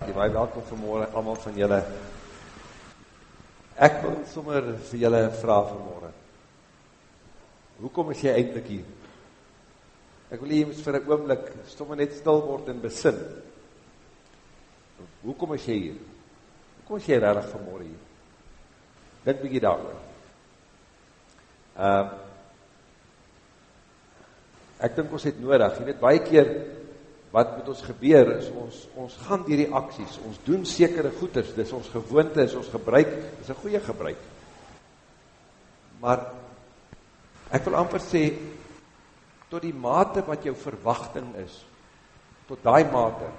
Jy baie welkom vanmôre almal van julle. Ek wil sommer vir julle vra vanmôre. Hoekom is jy eintlik hier? Ek wil hê jy moet vir 'n oomblik sommer net stil word en besin. Hoekom is jy hier? Hoekom is jy regtig vanmôre hier? Dink bietjie daaroor. Ehm uh, Ek dink ons het nodig, jy weet baie keer wat met ons gebeur is ons ons gaan deur die aksies, ons doen sekere goeders, dis ons gewoonte, is ons gebruik, dis 'n goeie gebruik. Maar ek wil amper sê tot die mate wat jou verwagting is, tot daai mate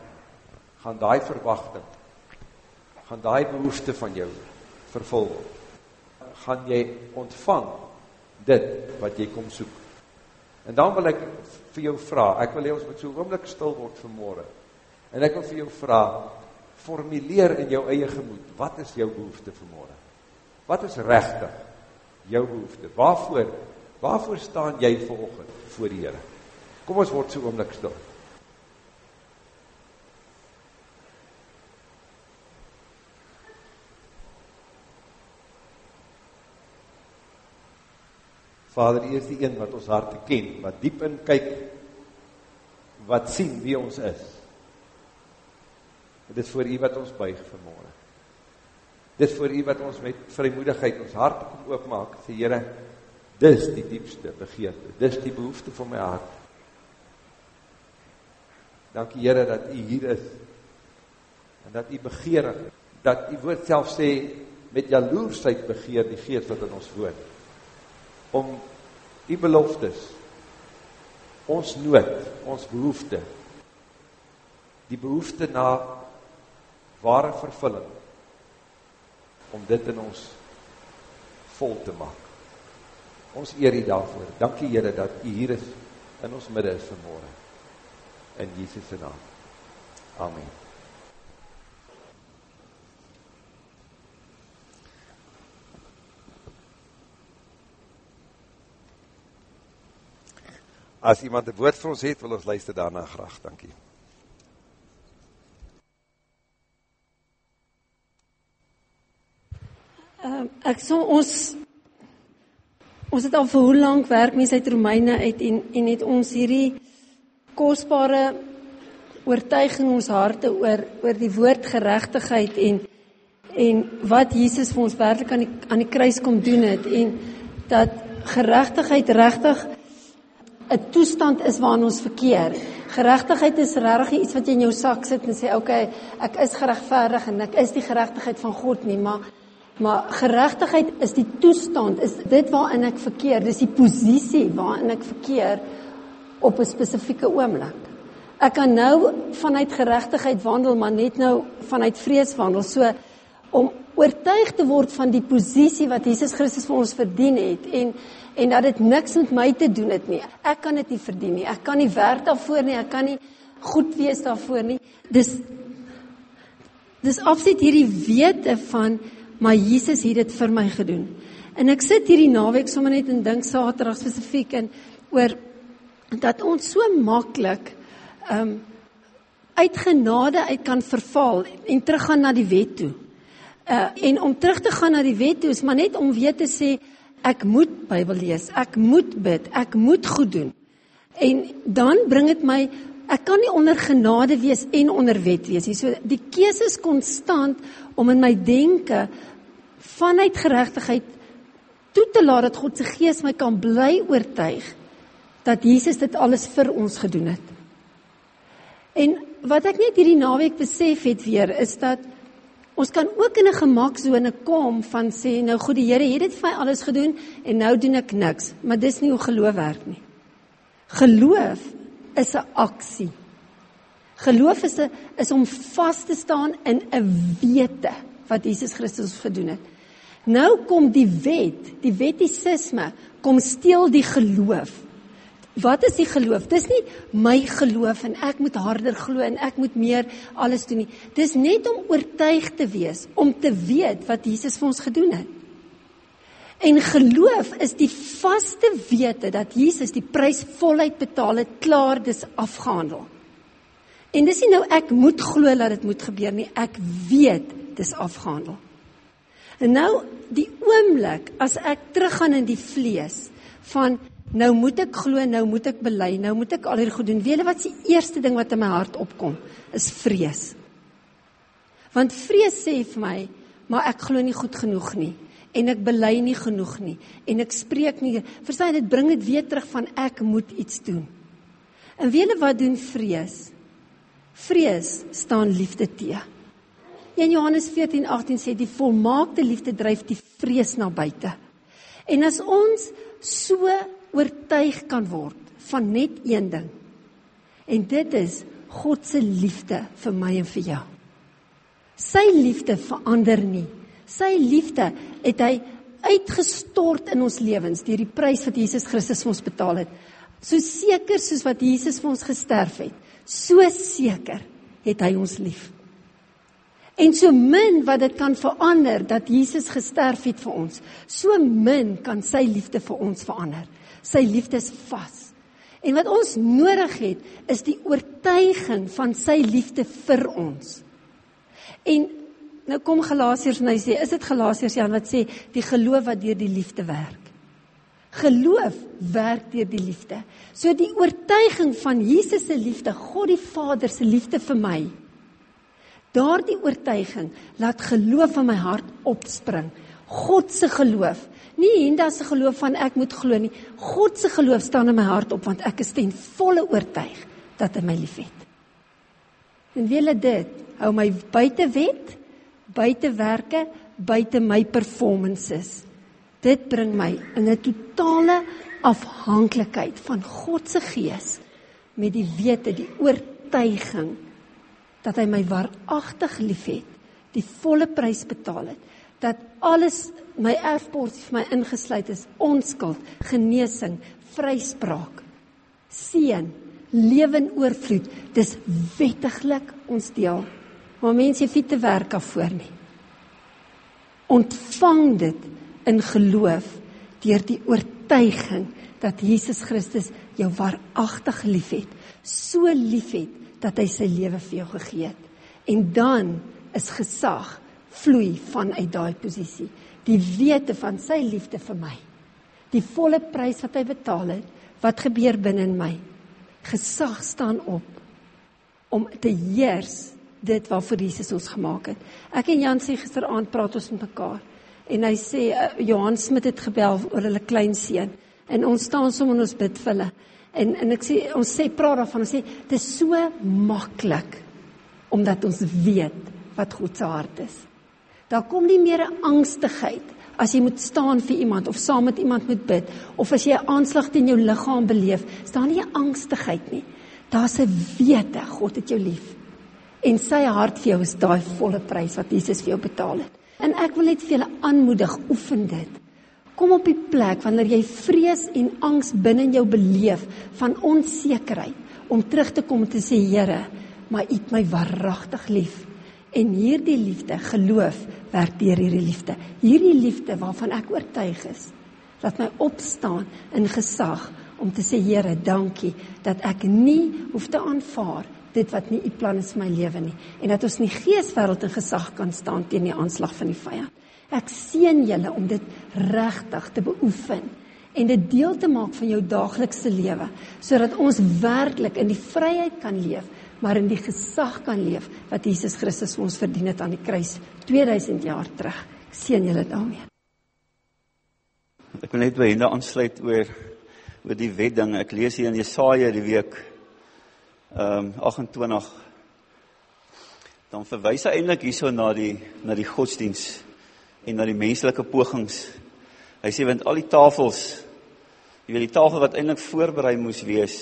gaan daai verwagting gaan daai behoefte van jou vervul word. Gaan jy ontvang dit wat jy kom soek. En dan wil ek vir jou vra, ek wil hê ons moet so 'n oomblik stil word vir môre. En ek wil vir jou vra, formuleer in jou eie gemoed, wat is jou behoefte vir môre? Wat is regtig jou behoefte? Waarvoor waarvoor staan jy vanoggend voor die Here? Kom ons word so 'n oomblik stil. Vader, U is die een wat ons harte ken, wat diep in kyk, wat sien wie ons is. Dit is vir U wat ons buig vanmôre. Dit is vir U wat ons met vrymoedigheid ons harte kom oopmaak, sê Here, dis die diepste begeerte, dis die behoefte van my hart. Dankie Here dat U hier is. En dat U begeer dat U woord self sê met jaloersheid begeer die Gees wat in ons woon om u beloftes ons nood, ons behoefte die behoefte na ware vervulling om dit in ons vol te maak. Ons eer U daarvoor. Dankie Here dat U hier is in ons midde is vanmôre. In Jesus naam. Amen. As iemand 'n woord vir ons het, wil ons luister daarna graag. Dankie. Uh, ek sê ons ons het al vir hoe lank werk mense uit Romeine uit en en het ons hierdie kosbare oortuiging in ons harte oor oor die woord geregtigheid en en wat Jesus vir ons werklik aan die aan die kruis kom doen het en dat geregtigheid regtig 'n toestand is waarin ons verkeer. Geregtigheid is regtig iets wat jy in jou sak sit en sê, "Oké, okay, ek is geregverdig en ek is die geregtigheid van God nie, maar maar geregtigheid is die toestand, is dit waarin ek verkeer, dis die posisie waarin ek verkeer op 'n spesifieke oomblik. Ek kan nou vanuit geregtigheid wandel, maar net nou vanuit vrees wandel. So om oortuig te word van die posisie wat Jesus Christus vir ons verdien het en en dat dit niks met my te doen het nie. Ek kan dit nie verdien nie. Ek kan nie werk daarvoor nie. Ek kan nie goed wees daarvoor nie. Dis dis absoluut hierdie wete van maar Jesus het dit vir my gedoen. En ek sit hierdie naweek sommer net en dink Saterdag spesifiek en oor dat ons so maklik ehm um, uit genade uit kan verval en teruggaan na die wet toe. Uh en om terug te gaan na die wet toe is maar net om weer te sê ek moet Bybel lees, ek moet bid, ek moet goed doen. En dan bring dit my ek kan nie onder genade wees en onder wet wees nie. So die keuse is konstant om in my denke vanuit geregtigheid toe te laat dat God se gees my kan bly oortuig dat Jesus dit alles vir ons gedoen het. En wat ek net hierdie naweek besef het weer is dat Ons kan ook in 'n gemaksone kom van sê nou goed die Here het dit vir my alles gedoen en nou doen ek niks, maar dis nie hoe geloof werk nie. Geloof is 'n aksie. Geloof is 'n is om vas te staan in 'n wete wat Jesus Christus gedoen het. Nou kom die wet, die wettisisme kom steel die geloof Wat is die geloof? Dis nie my geloof en ek moet harder glo en ek moet meer alles doen nie. Dis net om oortuig te wees, om te weet wat Jesus vir ons gedoen het. En geloof is die vaste wete dat Jesus die prys voluit betaal het, klaar dis afgehandel. En dis nie nou ek moet glo dat dit moet gebeur nie. Ek weet dis afgehandel. En nou die oomblik as ek teruggaan in die vlees van nou moet ek glo, nou moet ek bely, nou moet ek al hierdie goed doen. Weet jy wat se eerste ding wat in my hart opkom? Is vrees. Want vrees sê vir my, maar ek glo nie goed genoeg nie en ek bely nie genoeg nie en ek spreek nie. Verstaan dit bring dit weer terug van ek moet iets doen. En weet jy wat doen vrees? Vrees staan liefde te. In Johannes 14:18 sê die volmaakte liefde dryf die vrees na buite. En as ons so oortuig kan word van net een ding en dit is God se liefde vir my en vir jou. Sy liefde verander nie. Sy liefde het hy uitgestort in ons lewens deur die prys wat Jesus Christus vir ons betaal het. So seker soos wat Jesus vir ons gesterf het, so seker het hy ons lief. En so min wat dit kan verander dat Jesus gesterf het vir ons, so min kan sy liefde vir ons verander. Sy liefde is vas. En wat ons nodig het, is die oortuiging van sy liefde vir ons. En nou kom Galasiërs en hy sê, is dit Galasiërs Jan wat sê die geloof wat deur die liefde werk? Geloof werk deur die liefde. So die oortuiging van Jesus se liefde, God die Vader se liefde vir my. Daardie oortuiging laat geloof in my hart opspring. God se geloof, nie Hinda se geloof van ek moet glo nie. God se geloof staan in my hart op want ek is ten volle oortuig dat hy my liefhet. En wiele dit hou my buite wet, buite werke, buite my performances. Dit bring my in 'n totale afhanklikheid van God se gees met die wete, die oortuiging dat hy my waaragtig liefhet, die volle prys betaal het, dat alles my erfporsie vir my ingesluit is, onskuld, genesing, vryspraak, seën, lewe in oorvloed. Dis wettiglik ons deel. Maar mense het nie te werk daarvoor nie. Ontvang dit in geloof deur die oortuiging dat Jesus Christus jou waaragtig liefhet. So liefhet dat hy sy lewe vir jou gegee het. En dan is gesag vloei vanuit daai posisie. Die wete van sy liefde vir my. Die volle prys wat hy betaal het, wat gebeur binne in my. Gesag staan op om te heers dit waarvoor Jesus ons gemaak het. Ek en Jan sê gisteraand praat ons met mekaar en hy sê uh, Johan Smit het gebel oor hulle klein seun en ons staan sommer en ons bid vir hulle. En en ek sê ons sê praat daarvan, ons sê dit is so maklik omdat ons weet wat God se hart is. Daar kom nie meer 'n angstigheid as jy moet staan vir iemand of saam met iemand moet bid of as jy 'n aanslag teen jou liggaam beleef, staan nie 'n angstigheid nie. Daar's 'n wete God het jou lief. En sy hart vir jou is daai volle prys wat Jesus vir jou betaal het. En ek wil net vir julle aanmoedig, oefen dit. Kom op die plek wanneer jy vrees en angs binne in jou beleef van onsekerheid om terug te kom en te sê Here, maar U het my waaragtig lief. En hierdie liefde, geloof, werk deur hierdie liefde. Hierdie liefde waarvan ek oortuig is, laat my opstaan in gesag om te sê Here, dankie dat ek nie hoef te aanvaar dit wat nie u plan is vir my lewe nie en dat ons in die geeswêreld in gesag kan staan teen die aanslag van die vyand. Ek seën julle om dit regtig te beoefen en dit deel te maak van jou daaglikse lewe sodat ons werklik in die vryheid kan leef maar in die gesag kan leef wat Jesus Christus ons verdien het aan die kruis 2000 jaar terug. Ek seën julle daarmee. Ek wil net by Henda aansluit oor oor die wet ding. Ek lees hier in Jesaja die week ehm um, 28 dan verwys hy eintlik hierso na die na die godsdiens en na die menslike pogings. Hy sê want al die tafels jy weet die tafel wat eintlik voorberei moes wees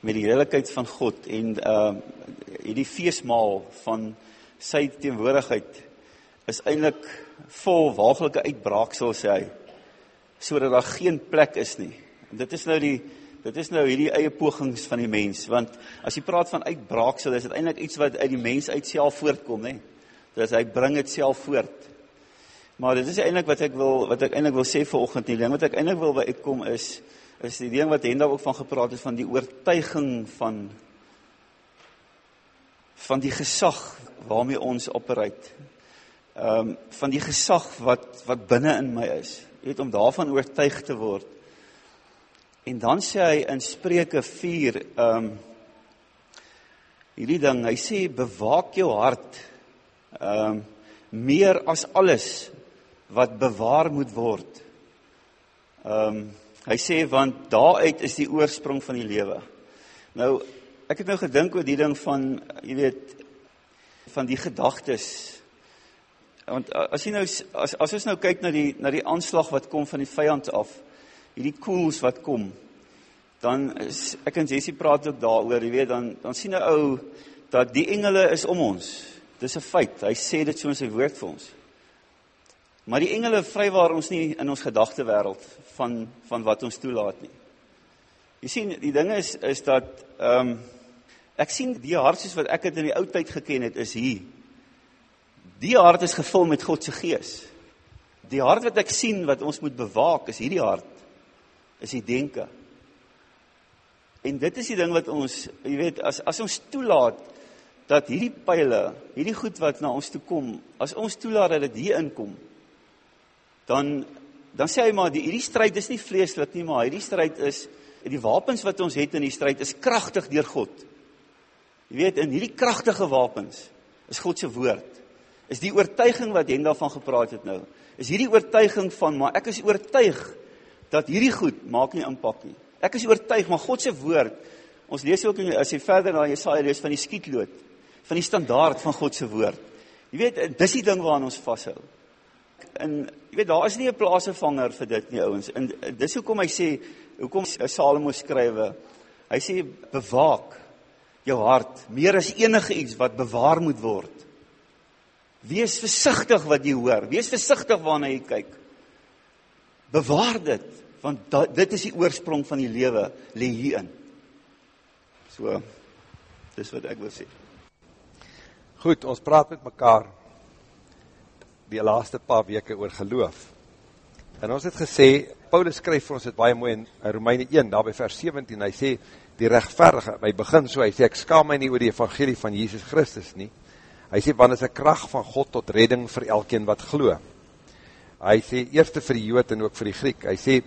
met die heiligheid van God en uh, hierdie feesmaal van sy teenwoordigheid is eintlik vol waaglike uitbraaksel sê hy sodat daar geen plek is nie. En dit is nou die dit is nou hierdie eie pogings van die mens want as jy praat van uitbraaksel is dit eintlik iets wat uit die mens uit self voortkom nê. Dis hy bring dit self voort. Maar dit is eintlik wat ek wil wat ek eintlik wil sê vanoggend nie. Ding wat ek eintlik wil by uitkom is is die ding wat Henda ook van gepraat het van die oortuiging van van die gesag waarmee ons operate. Ehm um, van die gesag wat wat binne in my is. Jy weet om daarvan oortuig te word. En dan sê hy in Spreuke 4 ehm um, hierdie ding, hy sê bewaak jou hart ehm um, meer as alles wat bewaar moet word. Ehm um, hy sê want daaruit is die oorsprong van die lewe. Nou ek het nou gedink oor die ding van jy weet van die gedagtes. Want as jy nou as as ons nou kyk na die na die aanslag wat kom van die vyand af, hierdie koels wat kom, dan is, ek en Jessie praat ook daaroor, jy weet, dan dan sien 'n ou dat die engele is om ons. Dis 'n feit. Hy sê dit so in sy woord vir ons. Maar die engele vrywaar ons nie in ons gedagtewêreld van van wat ons toelaat nie. Jy sien, die ding is is dat ehm um, ek sien die hart soos wat ek dit in die ou tyd geken het is hier. Die hart is gevul met God se gees. Die hart wat ek sien wat ons moet bewaak is hierdie hart. Is die denke. En dit is die ding wat ons, jy weet, as as ons toelaat dat hierdie pile, hierdie goed wat na ons toe kom, as ons toelaat dat dit hier inkom, dan dan sê hy maar die hierdie stryd is nie vleeslik nie, maar hierdie stryd is die wapens wat ons het in die stryd is kragtig deur God. Jy weet, in hierdie kragtige wapens is God se woord. Is die oortuiging wat Henda van gepraat het nou. Is hierdie oortuiging van maar ek is oortuig dat hierdie goed maak nie impak nie. Ek is oortuig maar God se woord. Ons lees ook as jy verder na Jesaja lees van die skietlood, van die standaard van God se woord. Jy weet, dis die ding waaraan ons vashou. En jy weet daar is nie 'n plaasvervanger vir dit nie ouens. En dis hoekom hy sê, hoekom Salomo skrywe. Hy sê bewaak jou hart meer as enige iets wat bewaar moet word. Wees versigtig wat jy hoor. Wees versigtig waarna jy kyk. Bewaar dit want da, dit is die oorsprong van die lewe lê hierin. So dis wat ek wil sê. Goed, ons praat met mekaar die laaste paar weke oor geloof. En ons het gesê, Paulus skryf vir ons het baie mooi in Romeine 1, daar by vers 17, hy sê, die rechtverige, hy begin so, hy sê, ek skaam my nie oor die evangelie van Jesus Christus nie. Hy sê, want is een kracht van God tot redding vir elkeen wat glo. Hy sê, eerste vir die jood en ook vir die Griek. Hy sê,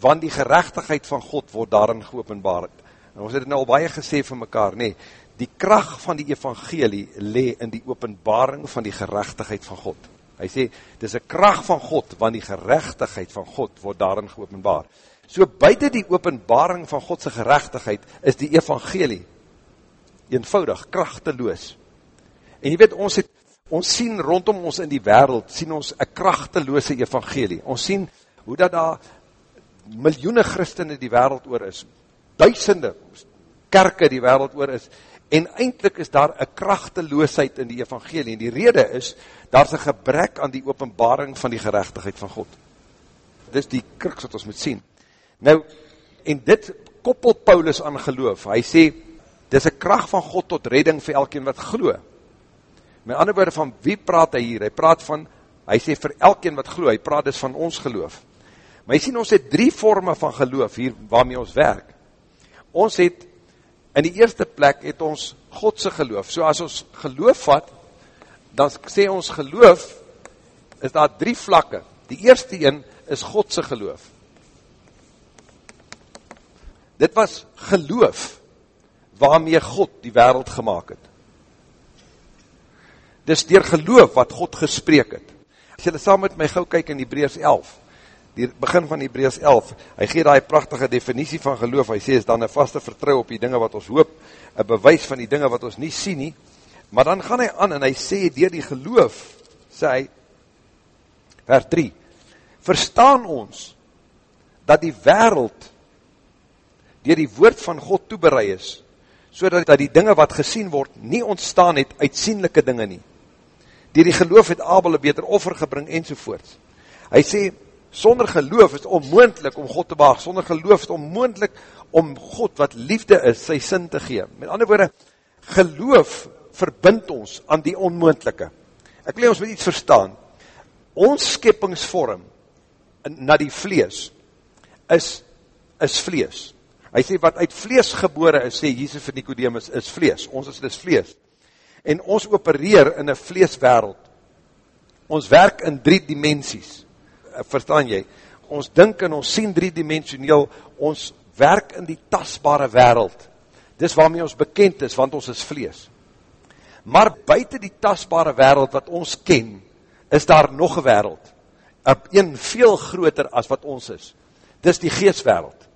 want die gerechtigheid van God word daarin geopenbaard. En ons het nou al baie gesê vir mekaar, nee, die kracht van die evangelie le in die openbaring van die gerechtigheid van God. Hy sê, dit is een kracht van God, want die gerechtigheid van God word daarin geopenbaard. So buiten die openbaring van Godse gerechtigheid is die evangelie eenvoudig, krachteloos. En jy weet, ons het, ons sien rondom ons in die wereld, sien ons een krachteloose evangelie. Ons sien hoe dat daar miljoene christene die wereld oor is, duisende kerke die wereld oor is, en eindelijk is daar een krachteloosheid in die evangelie, en die rede is, daar is een gebrek aan die openbaring van die gerechtigheid van God. Dit is die kruks wat ons moet sien. Nou, en dit koppel Paulus aan geloof, hy sê, dit is een kracht van God tot redding vir elkeen wat glo. Met ander woorde van wie praat hy hier? Hy praat van, hy sê vir elkeen wat glo, hy praat dus van ons geloof. Maar jy sien, ons het drie vorme van geloof hier waarmee ons werk. Ons het, in die eerste plek het ons Godse geloof. So as ons geloof vat, dan sê ons geloof, is daar drie vlakke. Die eerste een is Godse geloof. Dit was geloof waarmee God die wereld gemaakt het. Dis dier geloof wat God gespreek het. As jy saam met my gauw kyk in Hebreus 11, die begin van Hebreus 11, hy gee die prachtige definitie van geloof, hy sê, is dan een vaste vertrouw op die dinge wat ons hoop, een bewys van die dinge wat ons nie sien nie, maar dan gaan hy aan en hy sê, dier die geloof, sê hy, vers 3, verstaan ons, dat die wereld, dier die woord van God toebereid is, so dat die dinge wat gesien word, nie ontstaan het uitsienlijke dinge nie. Dier die geloof het Abel een beter offer gebring, enzovoorts. Hy sê, sonder geloof is onmoendlik om God te behaag, sonder geloof is onmoendlik om God wat liefde is, sy sin te gee. Met ander woorde, geloof verbind ons aan die onmoendlike. Ek wil ons met iets verstaan, ons skeppingsvorm na die vlees is, is vlees. Hy sê wat uit vlees gebore is, sê Jesus vir Nicodemus, is vlees. Ons is dis vlees. En ons opereer in een vleeswereld. Ons werk in drie dimensies. Eh, verstaan jy? Ons dink en ons sien drie-dimensioneel, ons werk in die tasbare wereld. Dis waarmee ons bekend is, want ons is vlees. Maar buiten die tasbare wereld wat ons ken, is daar nog een wereld. Een veel groter as wat ons is. Dis die geestwereld.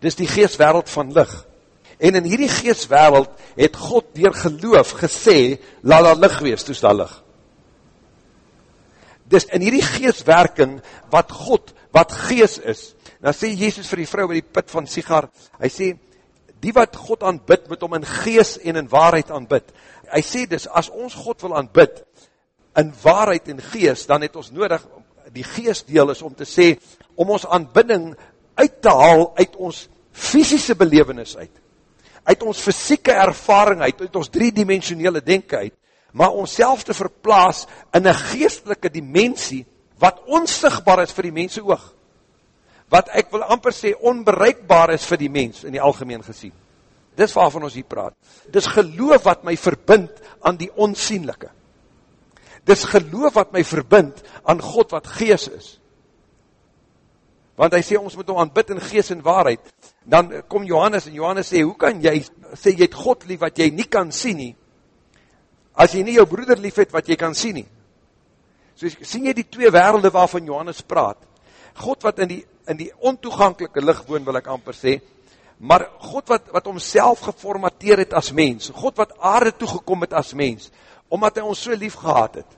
Dis die geestwereld van licht. En in hierdie geestwereld het God dier geloof gesê, laat daar licht wees, toes daar licht. Dis in hierdie geestwerking wat God, wat geest is, dan sê Jezus vir die vrou by die put van Sigar, hy sê, die wat God aanbid, moet om in geest en in waarheid aanbid. Hy sê dus, as ons God wil aanbid, in waarheid en geest, dan het ons nodig, die geestdeel is om te sê, om ons aanbidding uit te haal uit ons fysische belevenis uit, uit ons fysieke ervaring uit, uit ons driedimensionele denken uit, maar ons self te verplaas in een geestelike dimensie, wat onsigbaar is vir die mense oog, wat ek wil amper sê onbereikbaar is vir die mens in die algemeen gesien. Dis waarvan ons hier praat. Dis geloof wat my verbind aan die onsienlike. Dis geloof wat my verbind aan God wat gees is. Want hy sê ons moet hom aanbid in gees en waarheid. Dan kom Johannes en Johannes sê, hoe kan jy, sê jy het God lief wat jy nie kan sien nie, as jy nie jou broeder lief het wat jy kan sien nie. So sien jy die twee werelde waarvan Johannes praat. God wat in die, in die ontoeganklike licht woon, wil ek amper sê, maar God wat, wat homself geformateer het as mens, God wat aarde toegekom het as mens, omdat hy ons so lief gehad het,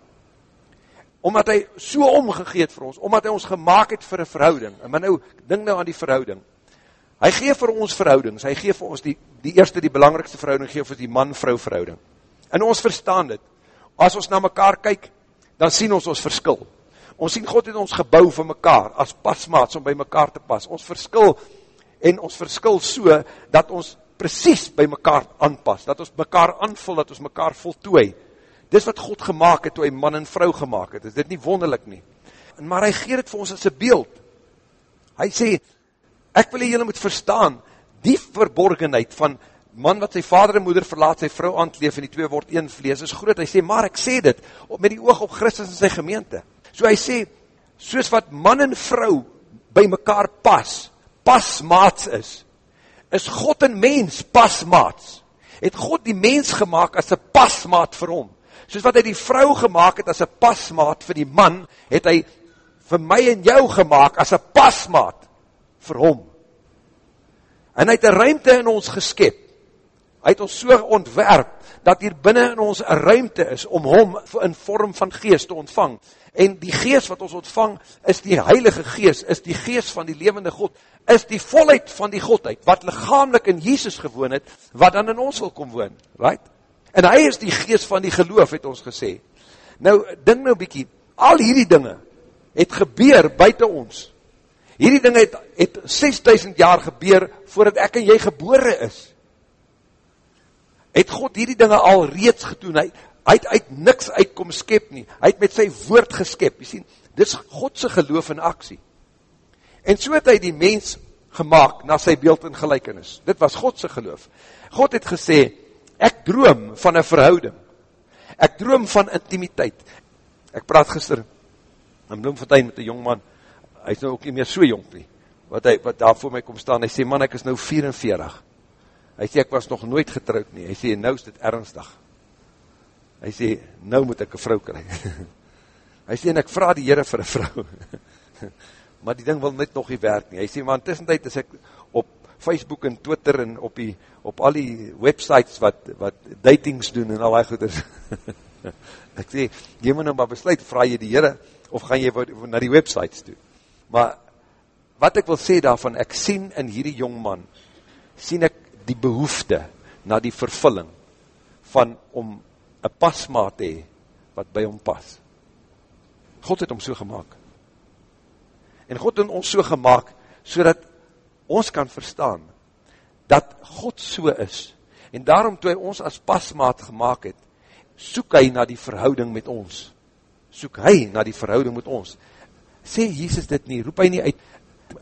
omdat hy so omgegeet vir ons, omdat hy ons gemaakt het vir een verhouding, en maar nou, ding nou aan die verhouding, hy geef vir ons verhoudings, hy geef vir ons die, die eerste, die belangrikste verhouding, geef vir die man-vrou verhouding, en ons verstaan dit, as ons na mekaar kyk, dan sien ons ons verskil, ons sien God het ons gebouw vir mekaar, as pasmaats om by mekaar te pas, ons verskil, en ons verskil so, dat ons precies by mekaar aanpas, dat ons mekaar aanvul, dat ons mekaar voltooi, dis wat God gemaakt het, toe hy man en vrou gemaakt het, is dit nie wonderlik nie, maar hy geer het vir ons as een beeld, hy sê, ek wil jy moet verstaan, die verborgenheid van man wat sy vader en moeder verlaat, sy vrou aantleef en die twee word een vlees, is groot, hy sê, maar ek sê dit, met die oog op Christus en sy gemeente, so hy sê, soos wat man en vrou by mekaar pas, pasmaats is, is God en mens pasmaats, het God die mens gemaakt as een pasmaat vir hom, soos wat hy die vrou gemaakt het as een pasmaat vir die man, het hy vir my en jou gemaakt as een pasmaat vir hom. En hy het een ruimte in ons geskep, hy het ons so ontwerp, dat hier binnen in ons een ruimte is, om hom in vorm van geest te ontvang, en die geest wat ons ontvang, is die heilige geest, is die geest van die levende God, is die volheid van die Godheid, wat lichamelijk in Jesus gewoon het, wat dan in ons wil kom woon, right? En hy is die geest van die geloof, het ons gesê. Nou, ding nou bykie, al hierdie dinge, het gebeur buiten ons, hierdie dinge het, het 6000 jaar gebeur, voordat ek en jy gebore is, het God hierdie dinge al reeds getoen, hy, het uit niks uitkom skep nie, hy het met sy woord geskep, jy sien, dit is Godse geloof in aksie, en so het hy die mens gemaakt na sy beeld en gelijkenis, dit was Godse geloof, God het gesê, ek droom van een verhouding, ek droom van intimiteit, ek praat gister, in Bloemfontein met een jongman, hy is nou ook nie meer so jong nie, wat, hy, wat daar voor my kom staan, hy sê, man, ek is nou 44, Hy sê, ek was nog nooit getrouwd nie. Hy sê, nou is dit ernstig. Hy sê, nou moet ek een vrou kry. hy sê, en ek vraag die heren vir een vrou. maar die ding wil net nog nie werk nie. Hy sê, maar in tussentijd is ek op Facebook en Twitter en op, die, op al die websites wat, wat datings doen en al die goeders. ek sê, jy moet nou maar besluit, vraag jy die heren, of gaan jy na die websites doen. Maar, wat ek wil sê daarvan, ek sien in hierdie jongman, sien ek die behoefte na die vervulling van om een pasmaat hee wat by hom pas. God het hom so gemaakt. En God het ons so gemaakt so ons kan verstaan dat God so is. En daarom toe hy ons as pasmaat gemaakt het, soek hy na die verhouding met ons. Soek hy na die verhouding met ons. Sê Jesus dit nie, roep hy nie uit,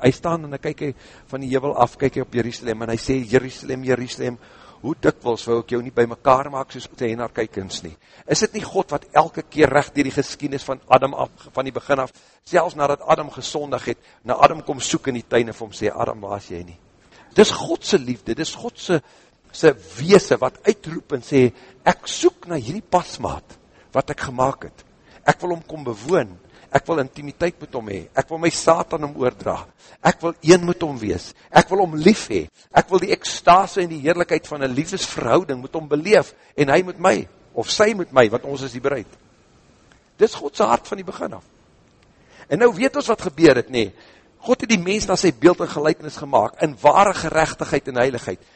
hy staan en hy kyk hy van die jebel af, kyk hy op Jerusalem, en hy sê, Jerusalem, Jerusalem, hoe dikwels wou ek jou nie by mekaar maak soos te hen naar kykens nie. Is dit nie God wat elke keer recht dier die geskienis van Adam af, van die begin af, selfs nadat Adam gesondig het, na Adam kom soek in die tuin vir hom sê, Adam, waar is jy nie? Dis Godse liefde, dis Godse se weese wat uitroep en sê, ek soek na hierdie pasmaat wat ek gemaakt het. Ek wil hom kom bewoon, ek wil intimiteit met hom hee, ek wil my Satan om oordra, ek wil een met hom wees, ek wil hom lief hee, ek wil die ekstase en die heerlijkheid van een liefdesverhouding met hom beleef, en hy met my, of sy met my, want ons is die bereid. Dit is Godse hart van die begin af. En nou weet ons wat gebeur het, nee, God het die mens na sy beeld en gelijkenis gemaakt, in ware gerechtigheid en heiligheid.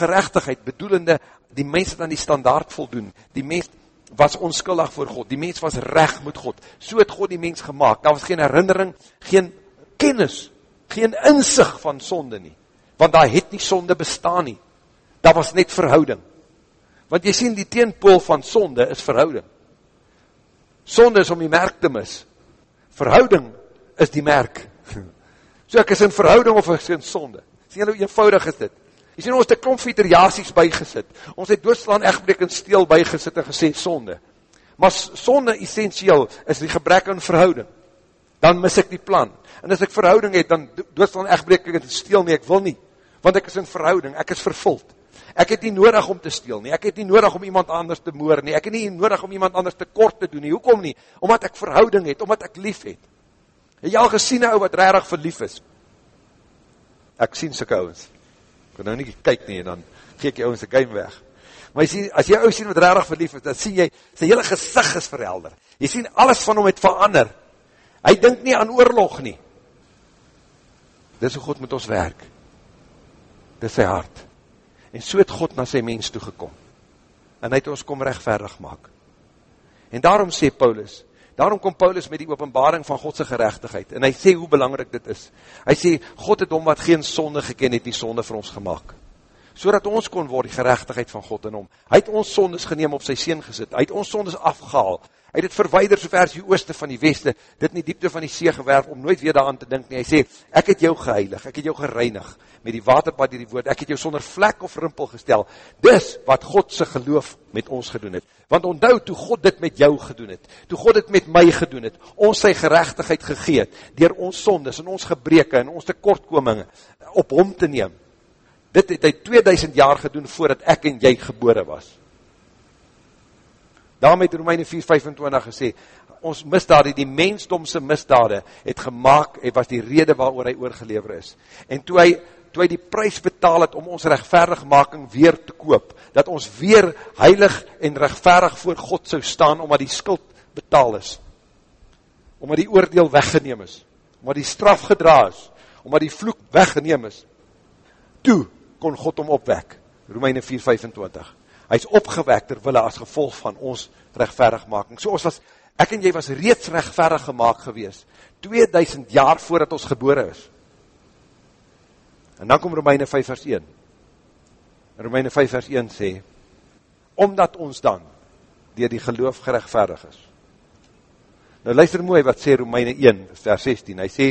Gerechtigheid bedoelende, die mens het aan die standaard voldoen, die mens was onskuldig voor God, die mens was recht met God, so het God die mens gemaakt, daar was geen herinnering, geen kennis, geen inzicht van sonde nie, want daar het nie sonde bestaan nie, daar was net verhouding, want jy sien die teenpool van sonde is verhouding, sonde is om die merk te mis, verhouding is die merk, so ek is in verhouding of ek is in sonde, sien jy hoe eenvoudig is dit, Jy sien, ons het een klomp viteriasies bygesit. Ons het doodslaan echtbreek en steel bygesit en gesê sonde. Maar sonde essentieel is die gebrek aan verhouding. Dan mis ek die plan. En as ek verhouding het, dan doodslaan echtbreek en steel nie, ek wil nie. Want ek is in verhouding, ek is vervuld. Ek het nie nodig om te steel nie, ek het nie nodig om iemand anders te moor nie, ek het nie nodig om iemand anders te kort te doen nie, hoekom nie? Omdat ek verhouding het, omdat ek lief het. Het jy al gesien ou wat rarig verlief is? Ek sien syke ouwens kan nou nie kyk nie, en dan geek jy ouwens die game weg. Maar jy sien, as jy ouwens sien wat rarig verlief is, dan sien jy, sy hele gezicht is verhelder. Jy sien, alles van hom het verander. Hy dink nie aan oorlog nie. Dis hoe God met ons werk. Dis sy hart. En so het God na sy mens toegekom. En hy het ons kom rechtverig maak. En daarom sê Paulus, daarom kom Paulus met die openbaring van Godse gerechtigheid, en hy sê hoe belangrijk dit is. Hy sê, God het om wat geen sonde geken het, die sonde vir ons gemaakt. So ons kon word die gerechtigheid van God in hom. Hy het ons sondes geneem op sy seen gesit, hy het ons sondes afgehaal, hy het het verweider so ver as die ooste van die weste, dit in die diepte van die see gewerf, om nooit weer daaraan te dink nie. Hy sê, ek het jou geheilig, ek het jou gereinig, met die waterpad die woord, ek het jou sonder vlek of rimpel gestel. Dis wat Godse geloof met ons gedoen het. Want onthou, toe God dit met jou gedoen het, toe God dit met my gedoen het, ons sy gerechtigheid gegeet, dier ons sondes en ons gebreke en ons tekortkominge op hom te neem. Dit het hy 2000 jaar gedoen voordat ek en jy gebore was. Daarom het Romeine 4,25 gesê, ons misdade, die mensdomse misdade, het gemaakt, het was die rede waarover hy oorgelever is. En toe hy, toe hy die prijs betaal het om ons rechtverigmaking weer te koop, dat ons weer heilig en rechtverig voor God zou staan, omdat die skuld betaal is, omdat die oordeel weggeneem is, omdat die straf gedra is, omdat die vloek weggeneem is, toe kon God om opwek, Romeine 4,25 hy is opgewek terwille as gevolg van ons rechtverigmaking. So ons was, ek en jy was reeds rechtverig gemaakt gewees, 2000 jaar voordat ons gebore is. En dan kom Romeine 5 vers 1. Romeine 5 vers 1 sê, omdat ons dan dier die geloof gerechtverig is. Nou luister mooi wat sê Romeine 1 vers 16, hy sê,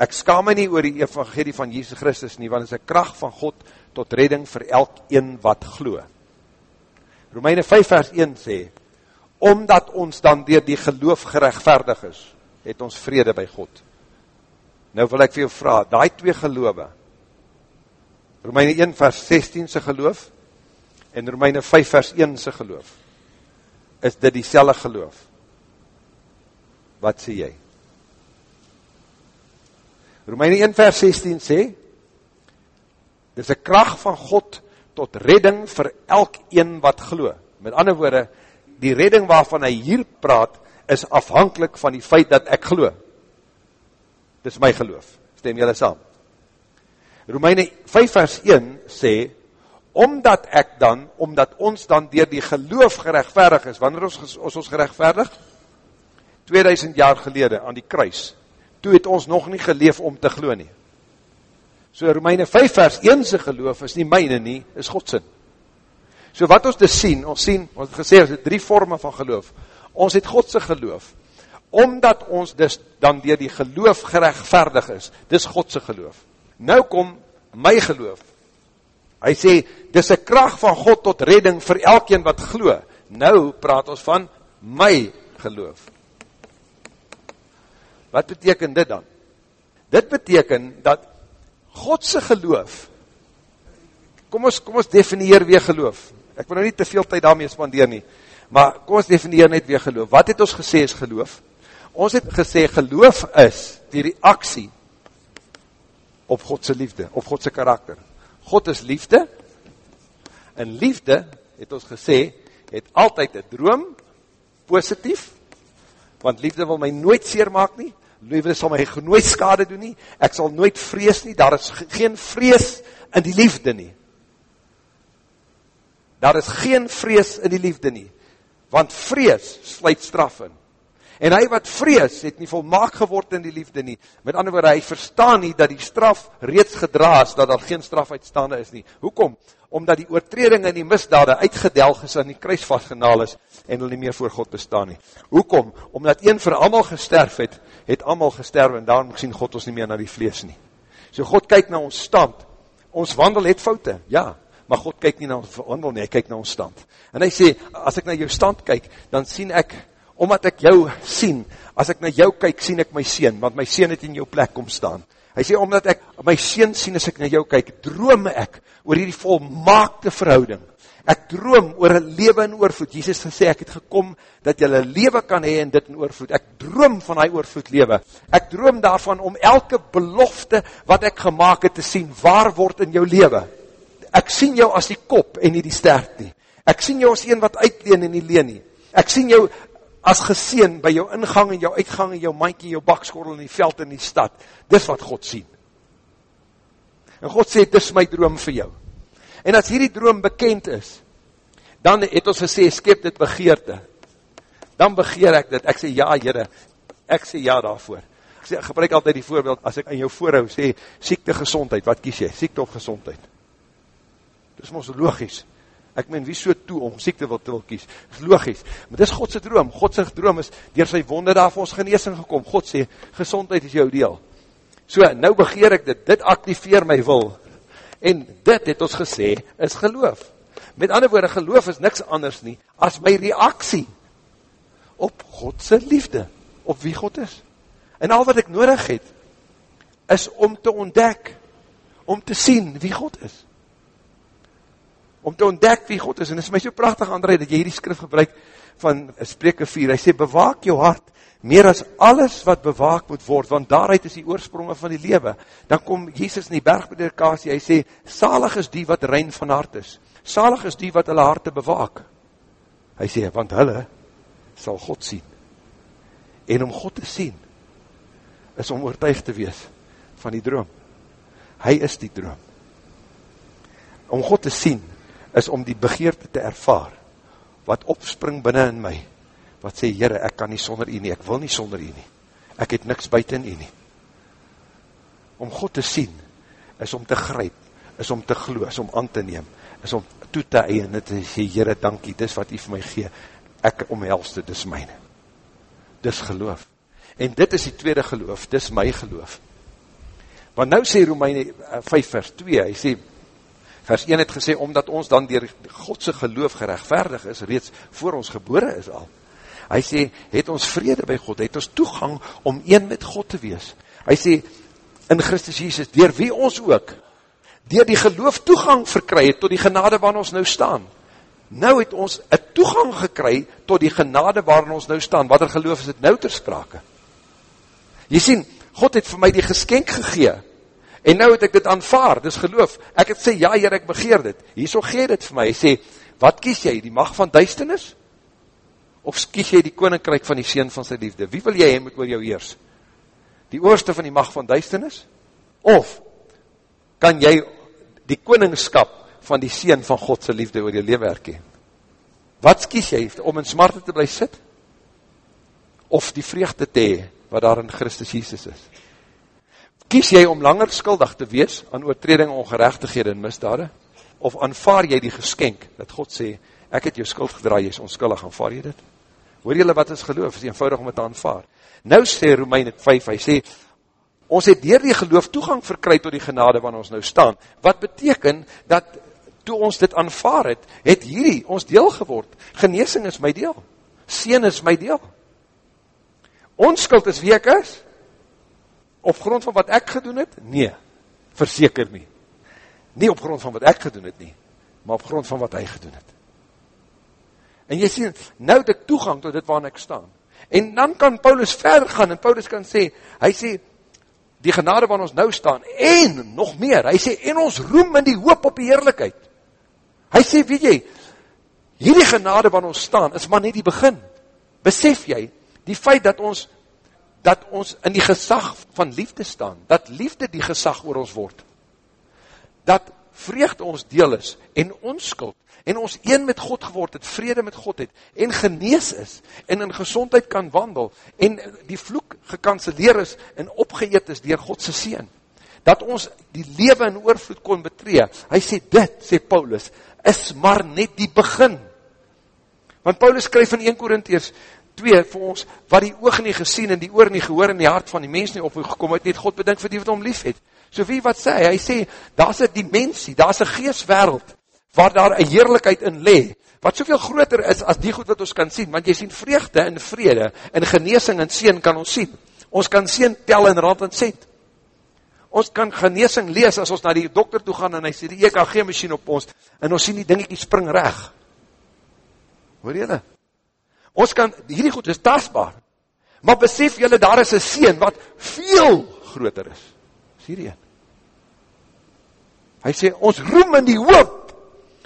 ek skaam my nie oor die evangelie van Jesus Christus nie, want het is een kracht van God tot redding vir elk een wat glo. Romeine 5 vers 1 sê, omdat ons dan dier die geloof gerechtvaardig is, het ons vrede by God. Nou wil ek vir jou vraag, die twee geloof, Romeine 1 vers 16 se geloof, en Romeine 5 vers 1 se geloof, is dit die geloof. Wat sê jy? Romeine 1 vers 16 sê, dit is een kracht van God tot redding vir elk een wat glo. Met ander woorde, die redding waarvan hy hier praat, is afhankelijk van die feit dat ek glo. Dit is my geloof. Stem jylle saam. Romeine 5 vers 1 sê, omdat ek dan, omdat ons dan dier die geloof gerechtvaardig is, wanneer ons, ons gerechtvaardig? 2000 jaar gelede aan die kruis, toe het ons nog nie geleef om te glo nie. So Romeine 5 vers 1 se geloof is nie myne nie, is Godsin. So wat ons dus sien, ons sien, ons het gesê, ons het drie vorme van geloof. Ons het Godse geloof, omdat ons dus dan dier die geloof gerechtvaardig is, dis Godse geloof. Nou kom my geloof, Hy sê, dis een kracht van God tot redding vir elkeen wat glo. Nou praat ons van my geloof. Wat beteken dit dan? Dit beteken dat Godse geloof, kom ons, kom ons definieer weer geloof. Ek wil nou nie te veel tyd daarmee spandeer nie, maar kom ons definieer net weer geloof. Wat het ons gesê is geloof? Ons het gesê geloof is die reaksie op Godse liefde, op Godse karakter. God is liefde, en liefde, het ons gesê, het altyd een droom, positief, want liefde wil my nooit seer maak nie, liefde sal my nooit skade doen nie, ek sal nooit vrees nie, daar is geen vrees in die liefde nie. Daar is geen vrees in die liefde nie, want vrees sluit straf in. En hy wat vrees, het nie volmaak geword in die liefde nie. Met ander woorde, hy verstaan nie dat die straf reeds gedraas, dat daar geen straf uitstaande is nie. Hoekom? Omdat die oortreding en die misdade uitgedelg is en die kruis vastgenaal is en hulle nie meer voor God bestaan nie. Hoekom? Omdat een vir allemaal gesterf het, het allemaal gesterf en daarom sien God ons nie meer na die vlees nie. So God kyk na ons stand. Ons wandel het foute, ja, maar God kyk nie na ons wandel nie, hy kyk na ons stand. En hy sê, as ek na jou stand kyk, dan sien ek omdat ek jou sien, as ek na jou kyk, sien ek my sien, want my sien het in jou plek kom staan. Hy sê, omdat ek my sien sien, as ek na jou kyk, droom ek oor hierdie volmaakte verhouding. Ek droom oor een leven in oorvoed. Jesus gesê, ek het gekom dat jy een leven kan hee in dit in oorvoed. Ek droom van die oorvoed leven. Ek droom daarvan om elke belofte wat ek gemaakt het te sien, waar word in jou leven. Ek sien jou as die kop en nie die stert nie. Ek sien jou as een wat uitleen en nie leen nie. Ek sien jou as geseen by jou ingang en jou uitgang en jou mankie en jou bakskorrel in die veld in die stad. Dis wat God sien. En God sê, dis my droom vir jou. En as hierdie droom bekend is, dan het ons gesê, skep dit begeerte. Dan begeer ek dit. Ek sê, ja, jyre, ek sê ja daarvoor. Ek sê, gebruik altyd die voorbeeld, as ek in jou voorhou sê, siekte gezondheid, wat kies jy? Siekte of gezondheid? Dis ons logisch. Ek meen, wie so toe om siekte wil te wil kies? Dis logisch. Maar dis Godse droom. Godse droom is, dier sy wonde daar vir ons geneesing gekom. God sê, gezondheid is jou deel. So, nou begeer ek dit. Dit activeer my wil. En dit het ons gesê, is geloof. Met ander woorde, geloof is niks anders nie, as my reaksie op Godse liefde, op wie God is. En al wat ek nodig het, is om te ontdek, om te sien wie God is om te ontdek wie God is, en het is my so prachtig, André, dat jy hierdie skrif gebruik van spreke 4, hy sê, bewaak jou hart, meer as alles wat bewaak moet word, want daaruit is die oorspronge van die lewe, dan kom Jesus in die bergbedekasie, hy sê, salig is die wat rein van hart is, salig is die wat hulle harte bewaak, hy sê, want hulle sal God sien, en om God te sien, is om oortuig te wees van die droom, hy is die droom, om God te sien, is om die begeerte te ervaar, wat opspring binnen in my, wat sê, Heere, ek kan nie sonder u nie, ek wil nie sonder u nie, ek het niks buiten u nie. Om God te sien, is om te gryp, is om te glo, is om aan te neem, is om toe te eien, en te sê, Heere, dankie, dis wat u vir my gee, ek omhelste, dis myne. Dis geloof. En dit is die tweede geloof, dis my geloof. Want nou sê Romeine 5 eh, vers 2, hy sê, Vers 1 het gesê, omdat ons dan dier Godse geloof gerechtvaardig is, reeds voor ons gebore is al. Hy sê, het ons vrede by God, het ons toegang om een met God te wees. Hy sê, in Christus Jesus, dier wie ons ook, dier die geloof toegang verkry het, tot die genade waarin ons nou staan. Nou het ons een toegang gekry, tot die genade waarin ons nou staan. Wat er geloof is het nou ter sprake. Jy sien, God het vir my die geskenk gegeen, En nou het ek dit aanvaar, dis geloof. Ek het sê, ja Heer, ek begeer dit. Hierso gee dit vir my. Hy sê, wat kies jy, die mag van duisternis? Of kies jy die koninkryk van die Seen van sy liefde? Wie wil jy hem oor jou heers? Die oorste van die mag van duisternis? Of kan jy die koningskap van die Seen van Godse liefde oor jou leven herken? Wat kies jy, om in smarte te bly sit? Of die vreugde te hee, wat daar in Christus Jesus is? Kies jy om langer skuldig te wees aan oortreding, ongerechtighede en misdade? Of aanvaar jy die geskenk, dat God sê, ek het jou skuld gedraai, jy is onskuldig, aanvaar jy dit? Hoor jylle wat is geloof, is eenvoudig om het te aanvaar. Nou sê Romein 5, hy sê, ons het dier die geloof toegang verkry tot die genade waar ons nou staan, wat beteken dat toe ons dit aanvaar het, het hierdie ons deel geword. Geneesing is my deel. Seen is my deel. Onskuld is wie ek is? Op grond van wat ek gedoen het? Nee, verseker nie. Nie op grond van wat ek gedoen het nie, maar op grond van wat hy gedoen het. En jy sien, nou het ek toegang tot dit waarin ek staan. En dan kan Paulus verder gaan en Paulus kan sê, hy sê, die genade waarin ons nou staan, en nog meer, hy sê, en ons roem in die hoop op die heerlijkheid. Hy sê, weet jy, hierdie genade waarin ons staan, is maar net die begin. Besef jy, die feit dat ons, dat ons in die gesag van liefde staan, dat liefde die gesag oor ons word, dat vreugde ons deel is, en onskuld, en ons een met God geword het, vrede met God het, en genees is, en in gezondheid kan wandel, en die vloek gekanceleer is, en opgeëet is dier Godse Seen, dat ons die lewe in oorvloed kon betree, hy sê dit, sê Paulus, is maar net die begin, want Paulus skryf in 1 Korintiers 2 vir ons, wat die oog nie gesien, en die oor nie gehoor, en die hart van die mens nie opgekom het, net God bedink vir die wat om lief het, so wie wat sê, hy sê, daar is een dimensie, daar is een geestwereld, waar daar een heerlijkheid in le, wat soveel groter is as die goed wat ons kan sien, want jy sien vreugde en vrede, en geneesing en sien kan ons sien. Ons kan sien tel en rand en sent. Ons kan geneesing lees as ons na die dokter toe gaan en hy sê die EKG machine op ons, en ons sien die dingetjie spring reg. Hoor jylle? Ons kan, hierdie goed is tasbaar, maar besef jylle, daar is een sien wat veel groter is. Is hierdie een. Hy sê, ons roem in die hoop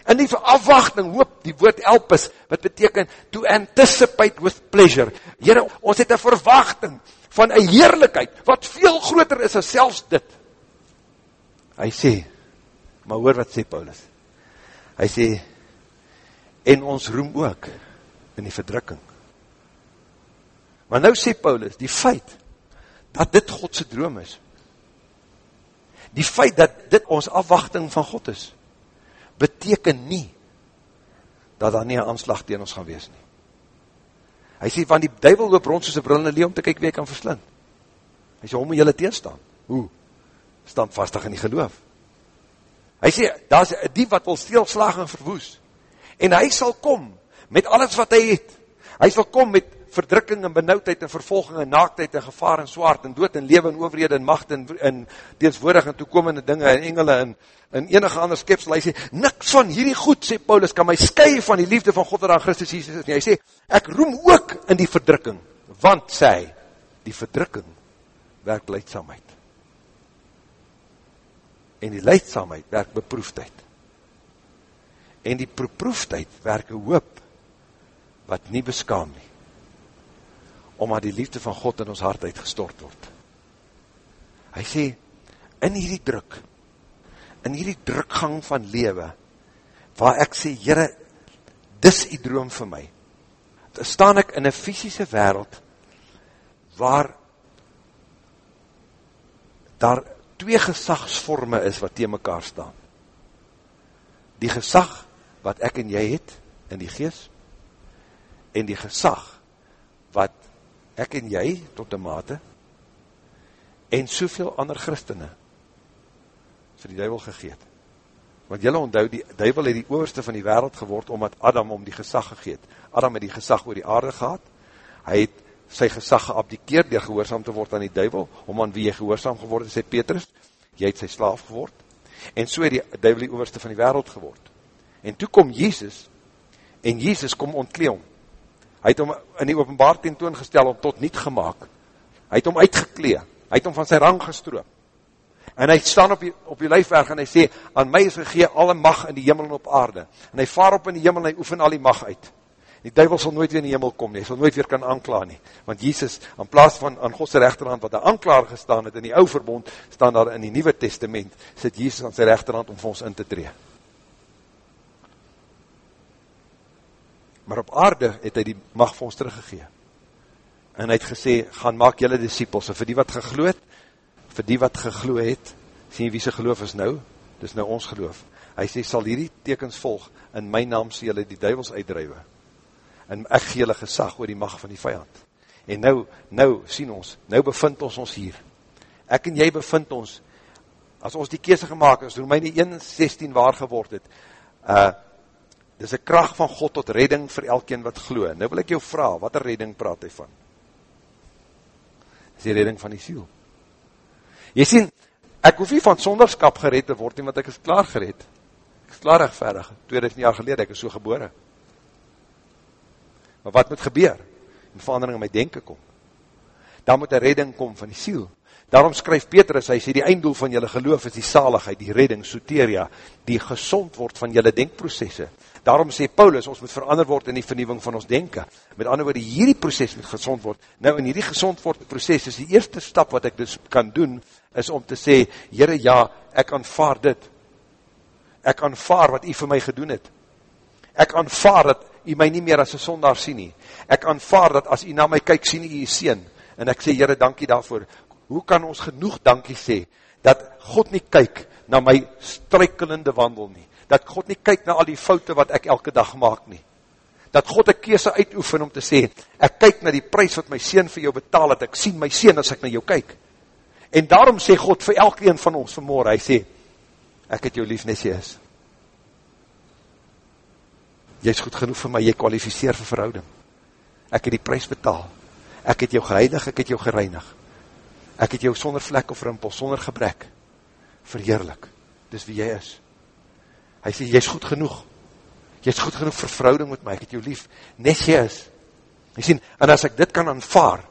in die afwachting, hoop, die woord elpis, wat beteken, to anticipate with pleasure. Heren, ons het een verwachting, van een heerlijkheid, wat veel groter is as selfs dit. Hy sê, maar hoor wat sê Paulus, hy sê, en ons roem ook, in die verdrukking. Maar nou sê Paulus, die feit, dat dit Godse droom is, die feit dat dit ons afwachting van God is, beteken nie, dat daar nie een aanslag tegen ons gaan wees nie. Hy sê, want die duivel loop rond soos een brillende leeuw om te kyk wie kan verslind. Hy sê, hoe moet jylle teenstaan? Hoe? Stand vastig in die geloof. Hy sê, daar is die wat wil steelslag en verwoes. En hy sal kom met alles wat hy het. Hy sal kom met verdrukking en benauwdheid en vervolging en naaktheid en gevaar en zwaard en dood en leven en overhede en macht en, en teenswoordig en toekomende dinge en engele en, en enige ander skepsel. Hy sê, niks van hierdie goed, sê Paulus, kan my skye van die liefde van God en aan Christus Jesus is nie. Hy sê, ek roem ook in die verdrukking, want sê hy, die verdrukking werk leidsamheid. En die leidsamheid werk beproefdheid. En die beproefdheid werk hoop wat nie beskaam nie omdat die liefde van God in ons hart uitgestort word. Hy sê, in hierdie druk, in hierdie drukgang van lewe, waar ek sê, Heere, dis die droom vir my, staan ek in een fysische wereld, waar daar twee gesagsvorme is wat tegen mekaar staan. Die gesag wat ek en jy het in die geest, en die gesag wat ek en jy tot die mate, en soveel ander christene, vir die duivel gegeet. Want jylle onthou, die duivel het die overste van die wereld geword, omdat Adam om die gesag gegeet. Adam het die gesag oor die aarde gehad, hy het sy gesag geabdikeerd, door gehoorzaam te word aan die duivel, om aan wie jy gehoorzaam geword is, sê Petrus, jy het sy slaaf geword, en so het die duivel die overste van die wereld geword. En toe kom Jezus, en Jezus kom ontkleem, hy het hom in die openbaar tentoon gestel om tot niet gemaakt, hy het hom uitgeklee, hy het hom van sy rang gestroop, en hy staan op die, op die lijfwerk en hy sê, aan my is gegeen alle mag in die hemel en op aarde, en hy vaar op in die hemel en hy oefen al die mag uit, die duivel sal nooit weer in die hemel kom nie, hy sal nooit weer kan aankla nie, want Jesus, in plaas van aan Godse rechterhand, wat hy aanklaar gestaan het in die ouwe verbond, staan daar in die nieuwe testament, sit Jesus aan sy rechterhand om vir ons in te tree. Maar op aarde het hy die mag vir ons teruggegeen. En hy het gesê, gaan maak jylle disciples, en vir die wat gegloed, vir die wat gegloed het, sien wie sy geloof is nou, dis nou ons geloof. Hy sê, sal hierdie tekens volg, in my naam sê jylle die duivels uitdrijwe, en ek gee jylle gesag oor die mag van die vijand. En nou, nou, sien ons, nou bevind ons ons hier. Ek en jy bevind ons, as ons die kese gemaakt is, Romeine 1,16 waar geword het, Uh, dis een kracht van God tot redding vir elkeen wat glo. Nou wil ek jou vraag, wat er redding praat hy van? Dis die redding van die siel. Jy sien, ek hoef nie van sonderskap gered te word nie, want ek is klaar gered. Ek is klaar rechtverig, 2000 jaar gelede, ek is so gebore. Maar wat moet gebeur? Een verandering in my denken kom. Daar moet een redding kom van die siel. Daarom skryf Petrus, hy sê die einddoel van jylle geloof is die saligheid, die redding, soteria, die gezond word van jylle denkprocesse. Daarom sê Paulus, ons moet verander word in die vernieuwing van ons denken. Met ander woorde, hierdie proces moet gezond word. Nou, in hierdie gezond word proces is die eerste stap wat ek dus kan doen, is om te sê, Heere, ja, ek aanvaar dit. Ek aanvaar wat u vir my gedoen het. Ek aanvaar dat u my nie meer as een sondaar sien nie. Ek aanvaar dat as u na my kyk, sien u u sien. En ek sê, Heere, dankie daarvoor hoe kan ons genoeg dankie sê, dat God nie kyk na my strykelende wandel nie, dat God nie kyk na al die foute wat ek elke dag maak nie, dat God een keese uitoefen om te sê, ek kyk na die prijs wat my sien vir jou betaal het, ek sien my sien as ek na jou kyk, en daarom sê God vir elke een van ons vanmorgen, hy sê, ek het jou lief nes jy is, jy is goed genoeg vir my, jy kwalificeer vir verhouding, ek het die prijs betaal, ek het jou geheilig, ek het jou gereinig, ek het jou sonder vlek of rimpel, sonder gebrek, verheerlik, dis wie jy is. Hy sê, jy is goed genoeg, jy is goed genoeg vir verhouding met my, ek het jou lief, nes jy is. Hy sê, en as ek dit kan aanvaar,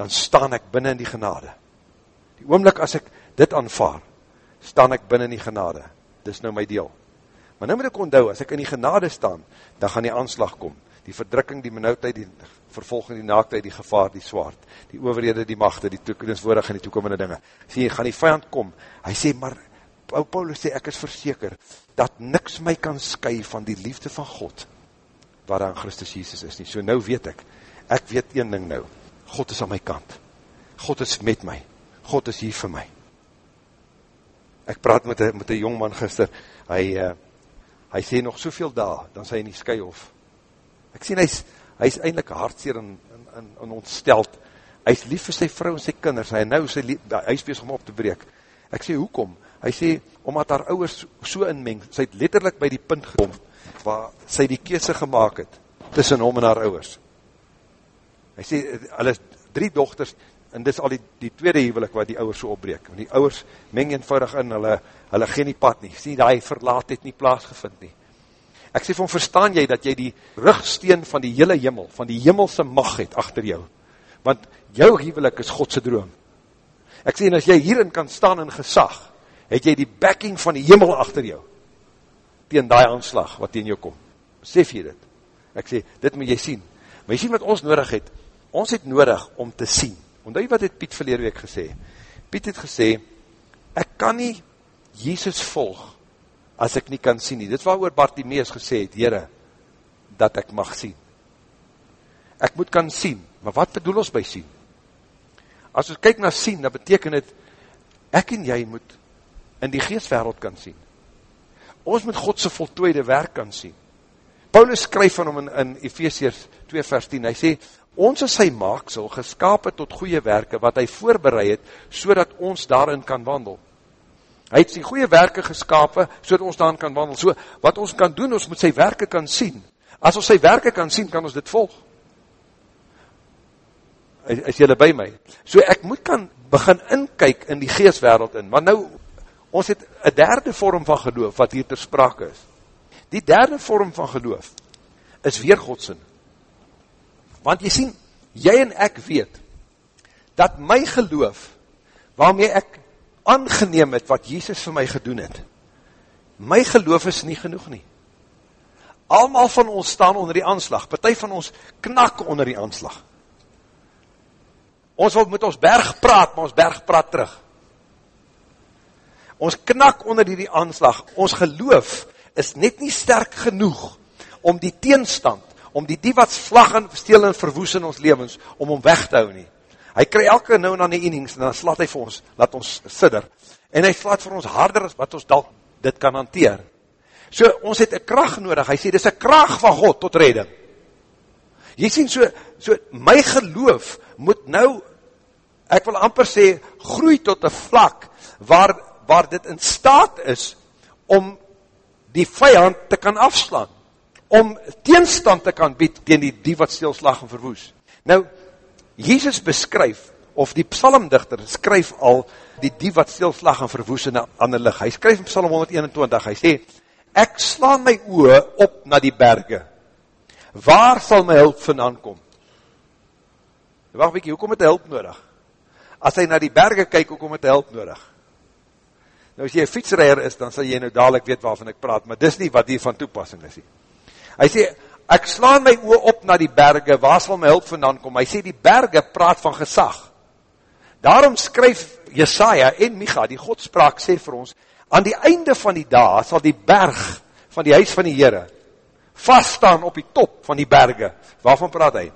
dan staan ek binnen in die genade. Die oomlik as ek dit aanvaar, staan ek binnen in die genade. Dis nou my deel. Maar nou moet ek onthou, as ek in die genade staan, dan gaan die aanslag kom. Die verdrukking, die benauwdheid, die vervolging, die naaktheid, die gevaar, die zwaard, die overhede, die machte, die toekomstwoordig en die toekomende dinge. Sê, gaan die vijand kom, hy sê, maar, Paulus sê, ek is verseker, dat niks my kan sky van die liefde van God, waar aan Christus Jesus is nie. So nou weet ek, ek weet een ding nou, God is aan my kant, God is met my, God is hier vir my. Ek praat met een, met een jongman gister, hy, uh, hy sê nog soveel daar, dan sê hy in die skyhof. Ek sê, hy is, hy is eindelijk hartseer en, en, en, en ontsteld, hy is lief vir sy vrou en sy kinders, hy nou sy lief, hy is bezig om op te breek, ek sê, hoekom? Hy sê, omdat haar ouwers so inmeng, sy het letterlijk by die punt gekom, waar sy die kese gemaakt het, tussen hom en haar ouwers. Hy sê, hulle drie dochters, en dis al die, die tweede hevelik wat die ouwers so opbreek, want die ouwers meng eenvoudig in, hulle, hulle geen die pad nie, sê, die verlaat het nie plaasgevind nie, Ek sê van, verstaan jy dat jy die rugsteen van die hele jimmel, van die jimmelse mag het achter jou? Want jou huwelik is Godse droom. Ek sê, en as jy hierin kan staan in gesag, het jy die backing van die jimmel achter jou, tegen die aanslag wat tegen jou kom. Besef jy dit? Ek sê, dit moet jy sien. Maar jy sien wat ons nodig het, ons het nodig om te sien. Ondou wat het Piet verlede week gesê? Piet het gesê, ek kan nie Jesus volg, as ek nie kan sien nie. Dit waar oor Bartimeus gesê het, Heere, dat ek mag sien. Ek moet kan sien, maar wat bedoel ons by sien? As ons kyk na sien, dan beteken het, ek en jy moet in die geestwereld kan sien. Ons moet Godse voltooide werk kan sien. Paulus skryf van hom in, in Ephesians 2 vers 10, hy sê, ons is sy maaksel, geskapen tot goeie werke, wat hy voorbereid het, so ons daarin kan wandel. Hy het sy goeie werke geskapen, so ons daan kan wandel. So, wat ons kan doen, ons moet sy werke kan sien. As ons sy werke kan sien, kan ons dit volg. Is, is jylle by my? So, ek moet kan begin inkyk in die geestwereld in. Maar nou, ons het een derde vorm van geloof, wat hier ter sprake is. Die derde vorm van geloof, is weer Godsin. Want jy sien, jy en ek weet, dat my geloof, waarmee ek aangeneem het wat Jesus vir my gedoen het, my geloof is nie genoeg nie. Almal van ons staan onder die aanslag, partij van ons knak onder die aanslag. Ons wil met ons berg praat, maar ons berg praat terug. Ons knak onder die, die aanslag, ons geloof is net nie sterk genoeg om die teenstand, om die die wat slag en steel en verwoes in ons levens, om om weg te hou nie. Hy kry elke nou en dan die enings, en dan slaat hy vir ons, laat ons sidder. En hy slaat vir ons harder as wat ons dal dit kan hanteer. So, ons het een kracht nodig. Hy sê, dit is een kracht van God tot redding. Jy sien, so, so my geloof moet nou, ek wil amper sê, groei tot een vlak, waar, waar dit in staat is, om die vijand te kan afslaan, om teenstand te kan bied tegen die, die wat stilslag en verwoes. Nou, Jezus beskryf, of die psalmdichter skryf al, die die wat stilslag en verwoes in een ander licht. Hy skryf in psalm 121, hy sê, ek slaan my oe op na die berge, waar sal my hulp vandaan kom? Wacht bykie, hoekom het hulp nodig? As hy na die berge kyk, hoekom het hulp nodig? Nou as jy een fietsrijder is, dan sal jy nou dadelijk weet waarvan ek praat, maar dis nie wat hier van toepassing is. Hy sê, ek slaan my oor op na die berge, waar sal my hulp vandaan kom? Hy sê, die berge praat van gesag. Daarom skryf Jesaja en Micha, die godspraak sê vir ons, aan die einde van die dag sal die berg van die huis van die Heere vaststaan op die top van die berge. Waarvan praat hy?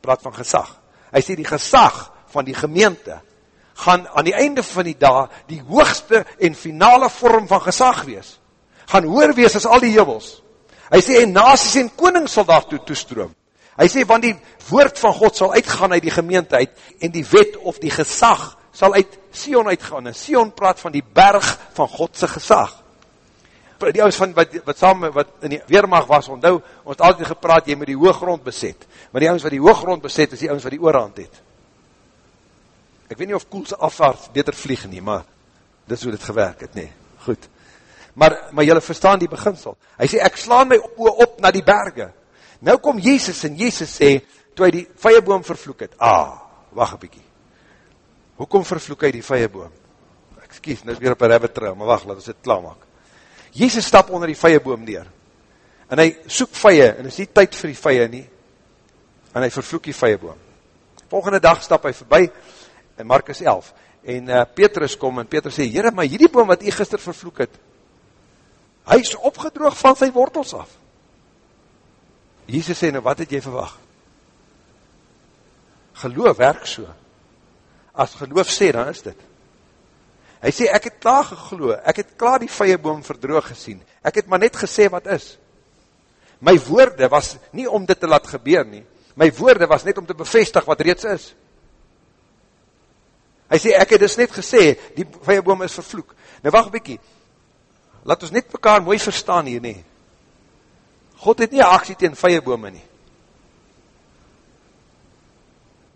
Praat van gesag. Hy sê die gesag van die gemeente gaan aan die einde van die dag die hoogste en finale vorm van gesag wees. Gaan hoor wees as al die jubels. Hy sê en nasies en konings sal daartoe toestroom. Hy sê want die woord van God sal uitgaan uit die gemeente uit en die wet of die gesag sal uit Sion uitgaan. En Sion praat van die berg van Godse gesag. Die ouds van wat, wat samen wat in die weermacht was, onthou, ons het altyd gepraat, jy moet die hooggrond beset. Maar die ouds wat die hooggrond beset, is die ouds wat die oorhand het. Ek weet nie of koelse afwaard beter vlieg nie, maar dis hoe dit gewerk het, nee. Goed. Maar, maar jylle verstaan die beginsel. Hy sê, ek slaan my op, op na die berge. Nou kom Jezus en Jezus sê, toe hy die vijeboom vervloek het, ah, wacht een bykie. Hoekom vervloek hy die vijeboom? Excuse, nou is weer op een rabbit trail, maar wacht, laat ons dit klaarmak. Jezus stap onder die vijeboom neer, en hy soek vije, en is nie tyd vir die vije nie, en hy vervloek die vijeboom. Volgende dag stap hy voorbij, in Markus 11, en uh, Petrus kom, en Petrus sê, Heere, maar hierdie boom wat hy gister vervloek het, hy is opgedroog van sy wortels af. Jezus sê, nou wat het jy verwacht? Geloof werk so, as geloof sê, dan is dit. Hy sê, ek het klaar geglo, ek het klaar die vijeboom verdroog gesien, ek het maar net gesê wat is. My woorde was nie om dit te laat gebeur nie, my woorde was net om te bevestig wat reeds is. Hy sê, ek het dus net gesê, die vijeboom is vervloek. Nou wacht bykie, laat ons net mekaar mooi verstaan hier nie. God het nie aksie tegen vijebome nie.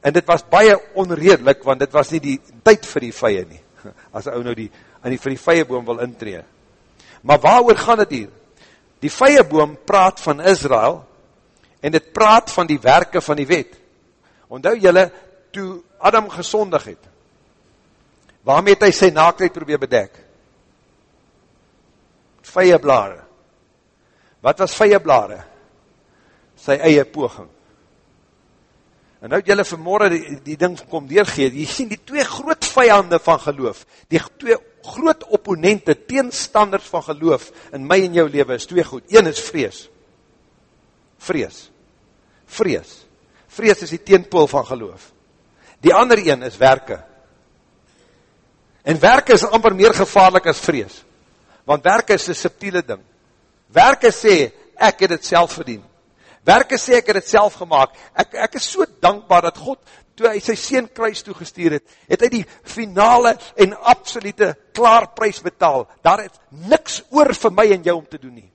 En dit was baie onredelik, want dit was nie die tyd vir die vye nie, as ou nou die, in die vir die vijeboom wil intree. Maar waar gaan het hier? Die vijeboom praat van Israel, en dit praat van die werke van die wet. Ondou jylle, toe Adam gesondig het, waarmee het hy sy naakheid probeer bedek? Vijeblaare. Wat was vijeblaare? Sy eie poging. En nou het jylle vanmorgen die, die ding kom deurgeet, jy sien die twee groot vijande van geloof, die twee groot opponente, teenstanders van geloof, in my en jou leven is twee goed. Een is vrees. Vrees. Vrees. Vrees is die teenpool van geloof. Die ander een is werke. En werke is amper meer gevaarlik as vrees. Want werke is een subtiele ding. Werke sê, ek het het self verdien. Werke sê ek het het self gemaakt. Ek, ek is so dankbaar dat God, toe hy sy seen kruis toegesteer het, het hy die finale en absolute klaarprys betaal. Daar is niks oor vir my en jou om te doen nie.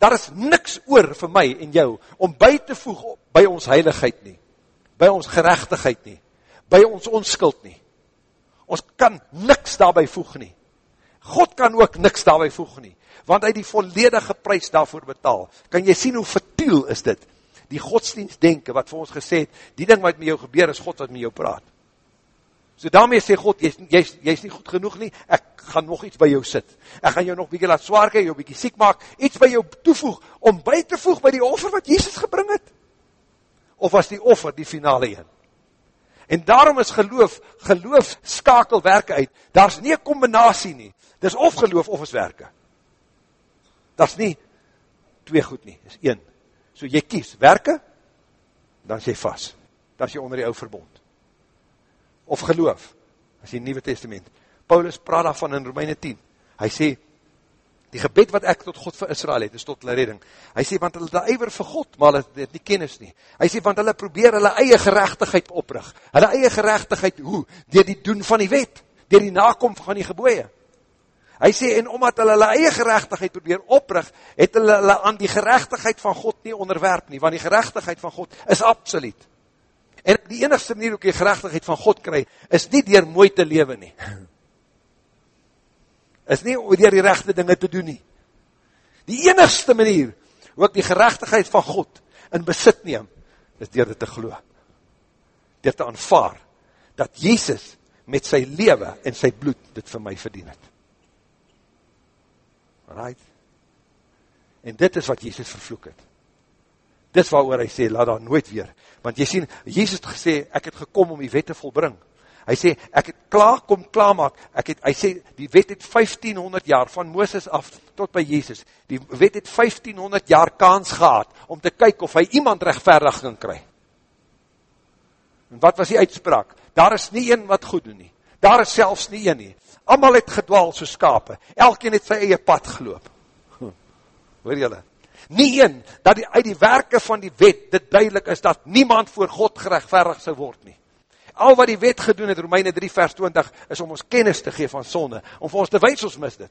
Daar is niks oor vir my en jou om by te voeg by ons heiligheid nie. By ons gerechtigheid nie. By ons onskuld nie. Ons kan niks daarby voeg nie. God kan ook niks daarby voeg nie want hy die volledige prijs daarvoor betaal. Kan jy sien hoe vertiel is dit? Die godsdienst denken wat vir ons gesê het, die ding wat met jou gebeur is God wat met jou praat. So daarmee sê God, jy, jy, jy is nie goed genoeg nie, ek gaan nog iets by jou sit. Ek gaan jou nog bykie laat zwaar kijk, jou bykie siek maak, iets by jou toevoeg, om by te voeg by die offer wat Jezus gebring het. Of was die offer die finale een? En daarom is geloof, geloof skakel werke uit. Daar is nie een combinatie nie. Dit is of geloof of is werke. Dat is nie twee goed nie, is een. So jy kies werke, dan is jy vast. Dan is jy onder die ou verbond. Of geloof, as jy nieuwe testament. Paulus praat daarvan in Romeine 10. Hy sê, die gebed wat ek tot God vir Israel het, is tot hulle redding. Hy sê, want hulle het eiwer vir God, maar hulle het nie kennis nie. Hy sê, want hulle probeer hulle eie gerechtigheid oprig. Hulle eie gerechtigheid, hoe? Door die doen van die wet. Door die nakom van die geboeie. Hy sê, en omdat hulle hulle eie gerechtigheid probeer oprig, het hulle hulle aan die gerechtigheid van God nie onderwerp nie, want die gerechtigheid van God is absoluut. En die enigste manier hoe ek die gerechtigheid van God kry, is nie dier mooi te lewe nie. Is nie dier die rechte dinge te doen nie. Die enigste manier hoe ek die gerechtigheid van God in besit neem, is dier dit te glo. Dier te aanvaar, dat Jezus met sy lewe en sy bloed dit vir my verdien het. Right? En dit is wat Jezus vervloek het. Dit is waar hy sê, laat daar nooit weer. Want jy sien, Jezus het gesê, ek het gekom om die wet te volbring. Hy sê, ek het klaar, kom klaar maak. Ek het, hy sê, die wet het 1500 jaar, van Mooses af tot by Jezus, die wet het 1500 jaar kans gehad, om te kyk of hy iemand rechtverdig kan kry. En wat was die uitspraak? Daar is nie een wat goed doen nie. Daar is selfs nie een nie. Amal het gedwaal so skape. Elkeen het sy eie pad geloop. Hm. Hoor jylle? Nie een, dat die, uit die werke van die wet, dit duidelik is, dat niemand voor God gerechtverdig sy word nie. Al wat die wet gedoen het, Romeine 3 vers 20, is om ons kennis te gee van sonde, om vir ons te wees ons mis dit.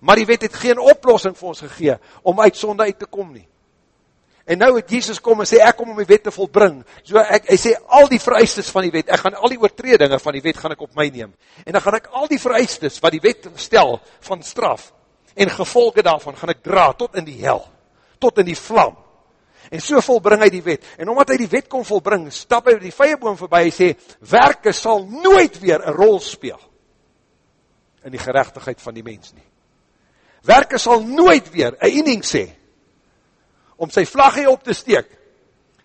Maar die wet het geen oplossing vir ons gegee, om uit sonde uit te kom nie. En nou het Jesus kom en sê, ek kom om die wet te volbring. So ek, hy sê, al die vereistes van die wet, ek gaan al die oortredinge van die wet, gaan ek op my neem. En dan gaan ek al die vereistes, wat die wet stel, van straf, en gevolge daarvan, gaan ek dra tot in die hel, tot in die vlam. En so volbring hy die wet. En omdat hy die wet kon volbring, stap hy die vijeboom voorbij, hy sê, werke sal nooit weer een rol speel, in die gerechtigheid van die mens nie. Werke sal nooit weer, een ening sê, om sy vlaggie op te steek,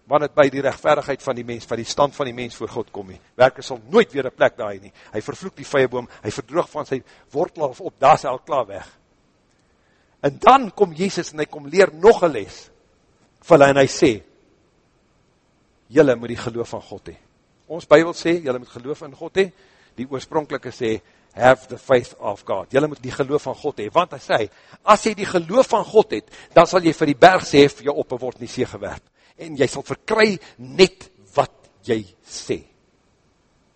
want het by die rechtverigheid van die mens, van die stand van die mens voor God kom nie. Werke sal nooit weer een plek daar nie. Hy vervloek die vijeboom, hy verdroog van sy wortel af op, daar is hy al klaar weg. En dan kom Jezus en hy kom leer nog een les, vir hulle en hy sê, jylle moet die geloof van God hee. Ons bybel sê, jylle moet geloof in God hee, die oorspronkelike sê, have the faith of God. Julle moet die geloof van God hee, want hy sê, as jy die geloof van God het, dan sal jy vir die berg sê, vir jou op en word nie see gewerp. En jy sal verkry net wat jy sê.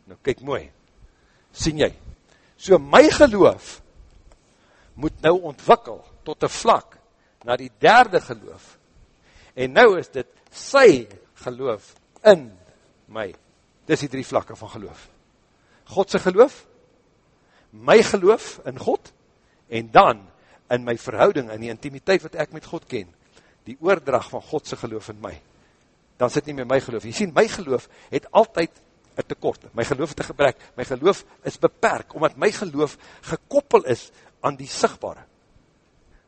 Nou kyk mooi, sien jy, so my geloof moet nou ontwikkel tot een vlak na die derde geloof. En nou is dit sy geloof in my. Dis die drie vlakke van geloof. Godse geloof, my geloof in God, en dan in my verhouding, in die intimiteit wat ek met God ken, die oordrag van Godse geloof in my, dan sit nie met my geloof. Jy sien, my geloof het altyd een tekort, my geloof het een gebrek, my geloof is beperk, omdat my geloof gekoppel is aan die sigtbare.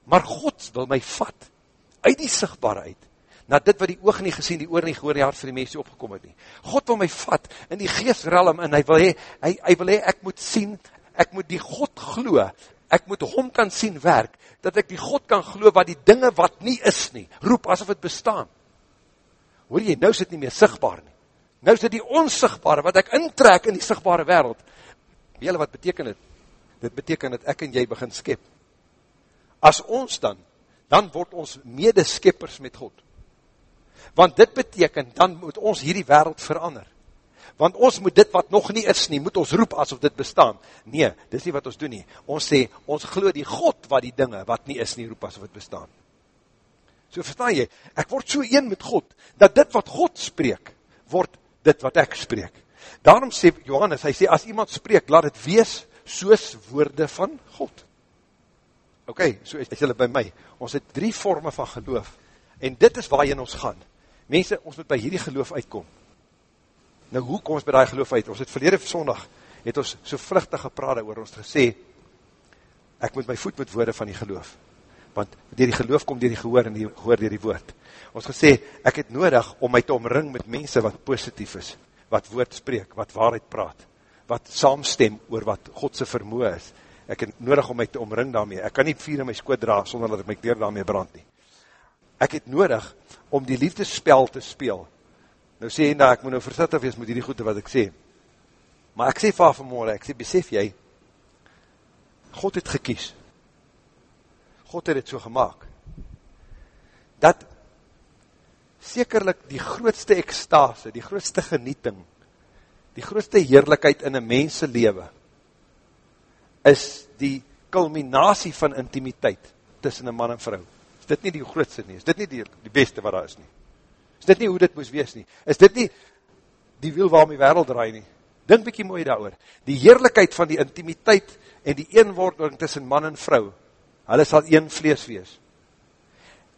Maar God wil my vat, uit die sigtbare uit, na dit wat die oog nie gesien, die oor nie gehoor, die hart vir die mensie opgekom het nie. God wil my vat in die geestrelm, en hy wil hee, hy, hy wil hee, ek moet sien, ek moet die God glo, ek moet hom kan sien werk, dat ek die God kan glo wat die dinge wat nie is nie, roep asof het bestaan. Hoor jy, nou is het nie meer sigtbaar nie. Nou is het die onsigbare, wat ek intrek in die sigbare wereld. Weet jy wat beteken het? Dit beteken dat ek en jy begin skep. As ons dan, dan word ons medeskeppers met God. Want dit beteken, dan moet ons hierdie wereld verander want ons moet dit wat nog nie is nie, moet ons roep asof dit bestaan. Nee, dit is nie wat ons doen nie. Ons sê, ons glo die God wat die dinge wat nie is nie, roep asof dit bestaan. So verstaan jy, ek word so een met God, dat dit wat God spreek, word dit wat ek spreek. Daarom sê Johannes, hy sê, as iemand spreek, laat het wees soos woorde van God. Ok, so is julle by my. Ons het drie vorme van geloof, en dit is waarin ons gaan. Mense, ons moet by hierdie geloof uitkom. Nou hoe kom ons by die geloof uit? Ons het verlede sondag, het ons so vluchtig gepraat oor ons gesê, ek moet my voet met woorde van die geloof, want dier die geloof kom dier die gehoor en die gehoor dier die woord. Ons gesê, ek het nodig om my te omring met mense wat positief is, wat woord spreek, wat waarheid praat, wat saamstem oor wat Godse vermoe is. Ek het nodig om my te omring daarmee. Ek kan nie vier in my skoot dra, sonder dat ek my kleer daarmee brand nie. Ek het nodig om die liefdespel te speel, Nou sê hy, nou, ek moet nou versittig wees met die goede wat ek sê. Maar ek sê vaar vanmorgen, ek sê, besef jy, God het gekies. God het het so gemaakt. Dat sekerlik die grootste ekstase, die grootste genieting, die grootste heerlijkheid in een mense lewe, is die culminatie van intimiteit tussen een man en vrou. Is dit nie die grootste nie? Is dit nie die, die beste wat daar is nie? Is dit nie hoe dit moes wees nie? Is dit nie die wiel waarom die wereld draai nie? Dink bykie mooi daar Die heerlijkheid van die intimiteit en die eenwording tussen man en vrou, hulle sal een vlees wees.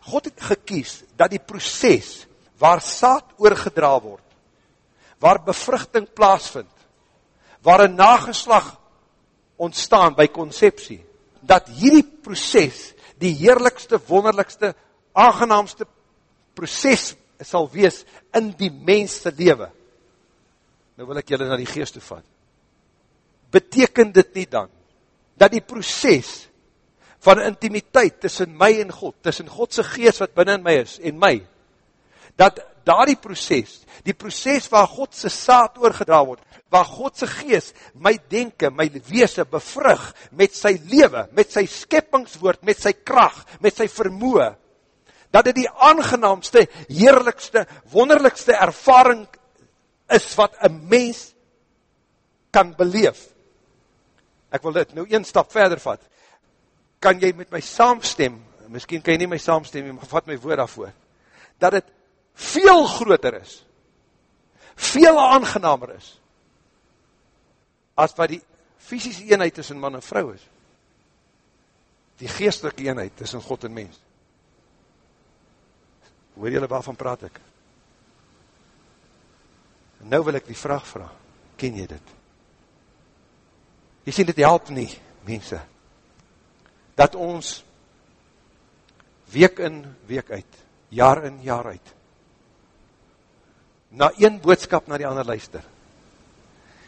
God het gekies dat die proces waar saad oorgedra word, waar bevruchting plaasvind, waar een nageslag ontstaan by conceptie, dat hierdie proces die heerlikste, wonderlikste, aangenaamste proces sal wees in die mense lewe. Nou wil ek julle na die geest toe vat. Beteken dit nie dan, dat die proces van intimiteit tussen my en God, tussen Godse geest wat binnen my is en my, dat daar die proces, die proces waar Godse saad oorgedra word, waar Godse geest my denken, my weese bevrug met sy lewe, met sy skeppingswoord, met sy kracht, met sy vermoe, dat dit die aangenaamste, heerlikste, wonderlikste ervaring is wat een mens kan beleef. Ek wil dit nou een stap verder vat. Kan jy met my saamstem, miskien kan jy nie my saamstem, maar vat my woord daarvoor, dat het veel groter is, veel aangenamer is, as wat die fysische eenheid tussen man en vrou is. Die geestelike eenheid tussen God en mens. Hoor jylle waarvan praat ek? En nou wil ek die vraag vraag, ken jy dit? Jy sien dit help nie, mense, dat ons week in, week uit, jaar in, jaar uit, na een boodskap na die ander luister,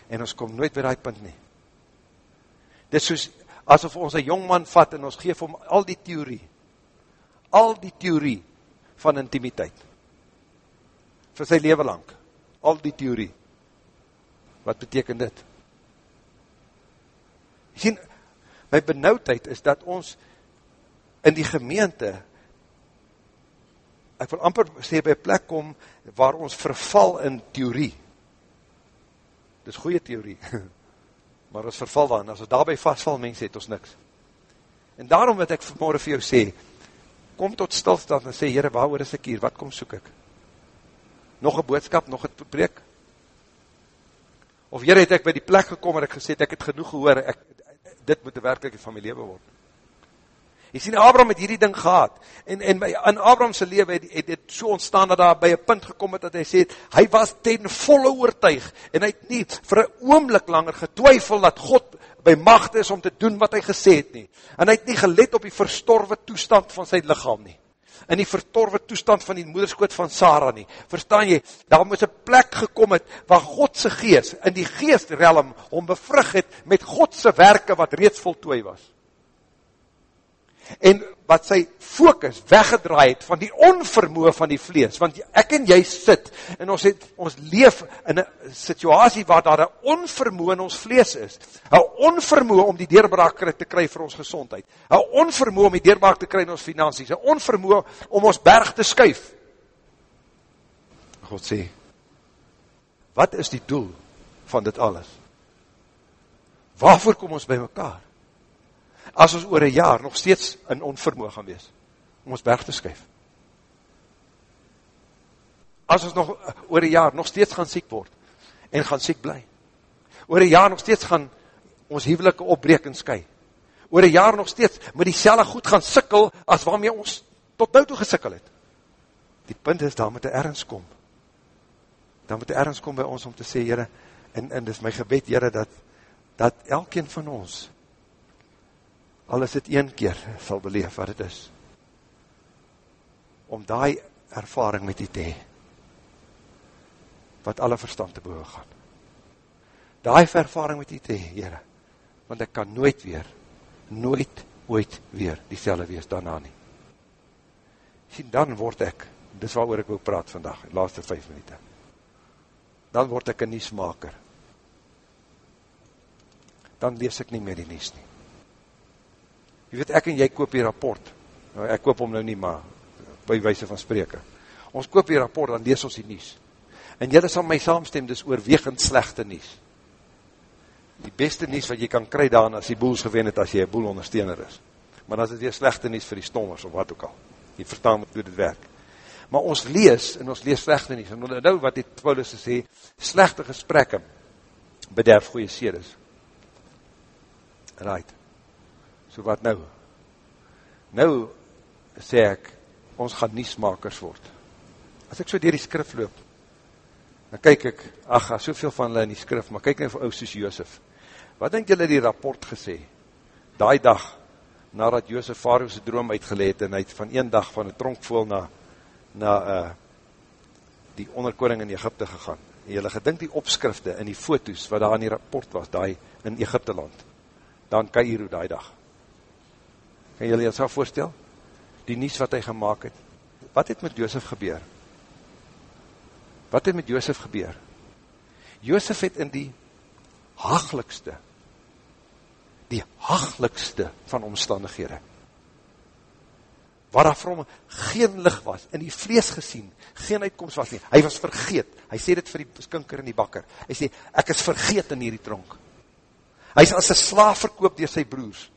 en ons kom nooit by die punt nie. Dit is soos, asof ons een jongman vat, en ons geef om al die theorie, al die theorie van intimiteit, vir sy leven lang, al die theorie, wat beteken dit? Sien, my benauwdheid is dat ons in die gemeente ek wil amper sê by plek kom waar ons verval in theorie. Dit is goeie theorie. Maar ons verval dan, as ons daarby vastval, mens het ons niks. En daarom wat ek vanmorgen vir jou sê, kom tot stilstand en sê, Heere, waar is ek hier, wat kom soek ek? Nog een boodskap, nog een preek? Of Heere, het ek by die plek gekom en ek gesê, ek het genoeg gehoor, ek, dit moet de werkelijke van my leven word. Jy sien, Abraham het hierdie ding gehad, en, en by, in Abrahamse leven het, het het so ontstaan, dat daar by een punt gekom het, dat hy sê, hy was ten volle oortuig, en hy het nie vir een oomlik langer getwijfel, dat God by macht is om te doen wat hy gesê het nie, en hy het nie gelet op die verstorwe toestand van sy lichaam nie, in die vertorwe toestand van die moederskoot van Sarah nie, verstaan jy, daar moes een plek gekom het, waar Godse geest, in die geestrelm, om bevrug het, met Godse werke, wat reeds voltooi was, en wat sy focus weggedraai het van die onvermoe van die vlees, want ek en jy sit, en ons, het, ons leef in een situasie waar daar een onvermoe in ons vlees is, een onvermoe om die deurbraak te kry vir ons gezondheid, een onvermoe om die deurbraak te kry in ons finansies, een onvermoe om ons berg te skuif. God sê, wat is die doel van dit alles? Waarvoor kom ons by mekaar? As ons oor een jaar nog steeds in onvermoe gaan wees, om ons berg te skuif. As ons nog oor een jaar nog steeds gaan siek word, en gaan siek bly. Oor een jaar nog steeds gaan ons hevelike opbreek en sky. Oor een jaar nog steeds moet die selle goed gaan sikkel, as waarmee ons tot nou toe gesikkel het. Die punt is, daar moet er ergens kom. Daar moet er ergens kom by ons om te sê, Heere, en, en dit is my gebed, Heere, dat, dat elkeen van ons al is het een keer, sal beleef wat het is, om die ervaring met die te hee, wat alle verstand te boven gaan. Die ervaring met die te hee, heren, want ek kan nooit weer, nooit, ooit weer, die selle wees daarna nie. Sien, dan word ek, dis waar ek wil praat vandag, die laatste vijf minuut, dan word ek een niesmaker. Dan lees ek nie meer die nies nie. Jy weet, ek en jy koop die rapport. Nou, ek koop hom nou nie, maar by wijse van spreke. Ons koop die rapport, dan lees ons die nies. En jylle sal my saamstem, dis oorwegend slechte nies. die beste nies wat jy kan kry daan as die boels gewen het as jy een boel ondersteuner is. Maar dan is het weer slechte nies vir die stommers of wat ook al. Jy verstaan hoe dit werk. Maar ons lees, en ons lees slechte nies, en nou wat die Paulus sê, slechte gesprekke bederf goeie sedes. Right. So wat nou? Nou sê ek, ons gaan niesmakers word. As ek so dier die skrif loop, dan kyk ek, ach, soveel van hulle in die skrif, maar kyk nou vir ou soos Joosef. Wat denk julle die rapport gesê? Daai dag, nadat Joosef Faroes droom uitgeleed, en hy het van een dag van een tronkvoel na, na uh, die onderkoring in Egypte gegaan. En julle gedink die opskrifte en die foto's, wat daar in die rapport was, daai in Egypte land, dan Cairo daai dag. Kan julle jy sal voorstel? Die nies wat hy gemaakt het. Wat het met Joosef gebeur? Wat het met Joosef gebeur? Joosef het in die hagelikste, die hagelikste van omstandighede, waar daar vir hom geen licht was, in die vlees gesien, geen uitkomst was nie, hy was vergeet, hy sê dit vir die skinker en die bakker, hy sê, ek is vergeet in hierdie tronk, hy is as een slaaf verkoop door sy broers,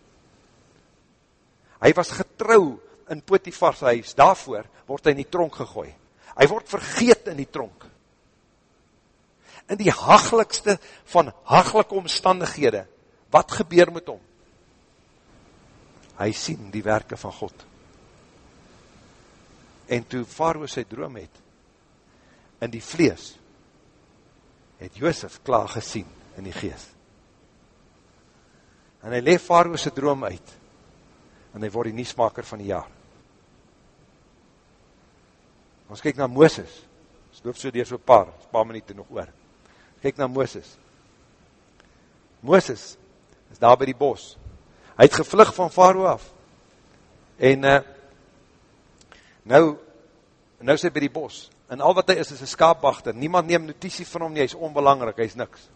hy was getrouw in Potifars huis, daarvoor word hy in die tronk gegooi, hy word vergeet in die tronk, in die hagelikste van hagelike omstandighede, wat gebeur met hom? Hy sien die werke van God. En toe Faroe sy droom het, in die vlees, het Joosef klaar gesien in die geest. En hy leef Faroe sy droom uit, en hy word die niesmaker van die jaar. Ons kyk na Mooses, ons loop so dier so paar, paar minuut nog oor. Kyk na Mooses. Mooses is daar by die bos. Hy het gevlug van Faroe af. En uh, nou, nou is hy by die bos. En al wat hy is, is een skaapwachter. Niemand neem notitie van hom nie, hy is onbelangrijk, hy is niks.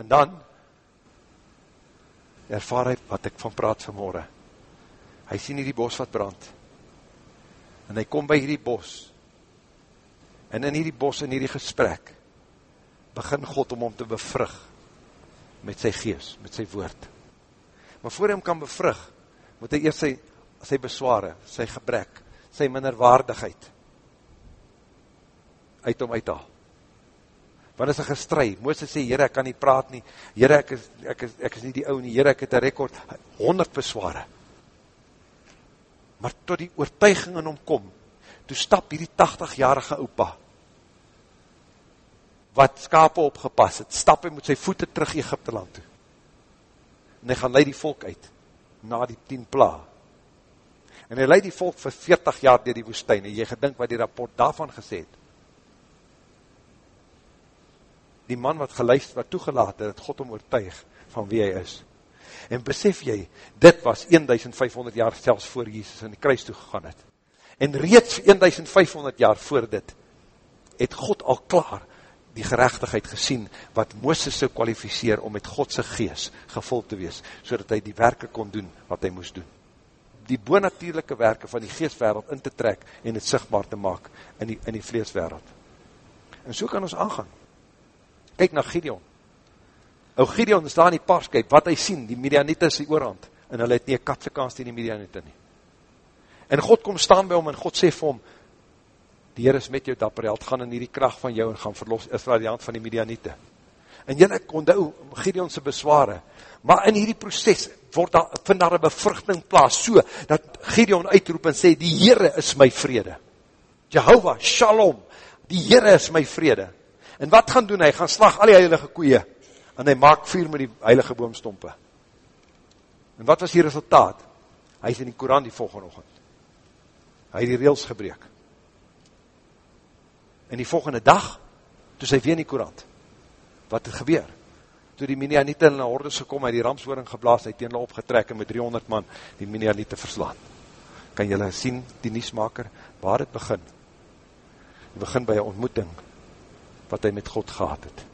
En dan, ervaar hy wat ek van praat vanmorgen. Hy sien hier die bos wat brand. En hy kom by hierdie bos, En in hierdie bos, in hierdie gesprek, begin God om hom te bevrug met sy gees, met sy woord. Maar voor hy hom kan bevrug, moet hy eerst sy, sy besware, sy gebrek, sy minderwaardigheid uit hom uithaal. Want is een gestry, Mooses sê, Heere, ek kan nie praat nie, Heere, ek is, ek is, ek is nie die ou nie, Heere, ek het een rekord, 100 besware. Maar tot die oortuiging in hom kom, toe stap hierdie 80-jarige opa, wat skape opgepas het, stap hy met sy voete terug Egypte land toe. En hy gaan leid die volk uit, na die 10 pla. En hy leid die volk vir 40 jaar dier die woestijn, en jy gedink wat die rapport daarvan gesê het. Die man wat geluist, wat toegelaat het, het God om oortuig van wie hy is. En besef jy, dit was 1500 jaar selfs voor Jesus in die kruis toegegaan het. En reeds 1500 jaar voor dit, het God al klaar die gerechtigheid gesien, wat Mooses so kwalificeer om met Godse gees gevuld te wees, so dat hy die werke kon doen wat hy moest doen. Die boonatuurlijke werke van die geestwereld in te trek en het sigtbaar te maak in die, in die vleeswereld. En so kan ons aangaan. Kijk na Gideon. Ou Gideon is daar in die pars, kyk wat hy sien, die Midianite is die oorhand, en hy het nie een katse kans die Midianite nie. En God kom staan by hom en God sê vir hom, die Heer is met jou dapper held, gaan in die kracht van jou en gaan verlos Israel die hand van die Midianiete. En jylle konde Gideonse besware, maar in hierdie proces word daar, vind daar een bevruchting plaas, so dat Gideon uitroep en sê, die Heere is my vrede. Jehovah, shalom, die Heere is my vrede. En wat gaan doen hy? Gaan slag al die heilige koeie, en hy maak vuur met die heilige boomstompe. En wat was die resultaat? Hy is in die Koran die volgende ochtend. Hy het die reels gebreek en die volgende dag, toe sy weer in die korant, wat het gebeur? Toe die Minianiete in die hordes gekom, hy die ramsworing geblaas, hy teen hulle opgetrek en met 300 man die Minianiete verslaan. Kan jylle sien, die niesmaker, waar het begin? Het begin by een ontmoeting, wat hy met God gehad het.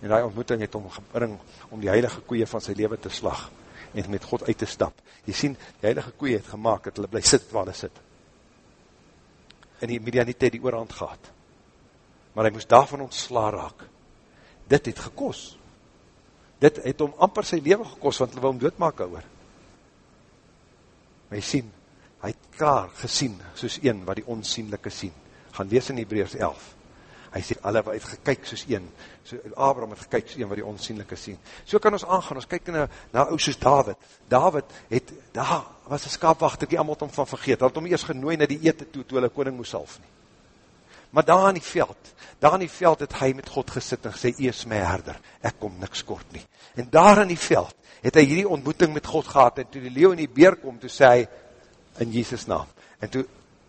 En die ontmoeting het om gebring, om die heilige koeie van sy leven te slag, en met God uit te stap. Jy sien, die heilige koeie het gemaakt, dat hulle bly sit waar hulle sit en die Midianite die oorhand gehad. Maar hy moes daarvan ontsla raak. dit het gekos. Dit het om amper sy leven gekos, want hulle wil hom doodmaak oor. Maar jy sien, hy het klaar gesien, soos een wat die onsienlijke sien. Gaan lees in Hebreus 11. Hy sê, hulle het gekyk soos een, so Abraham het gekyk soos een wat die onsienlijke sien. So kan ons aangaan, ons kyk na, na ou soos David. David het, daar was een skaapwachter, die allemaal het om van vergeet, hy het om eers genooi na die ete toe, toe hulle koning moes half nie. Maar daar in die veld, daar in die veld het hy met God gesit en gesê, ees my herder, ek kom niks kort nie. En daar in die veld het hy hierdie ontmoeting met God gehad, en toe die leeuw in die beer kom, toe sê hy, in Jesus naam. En toe,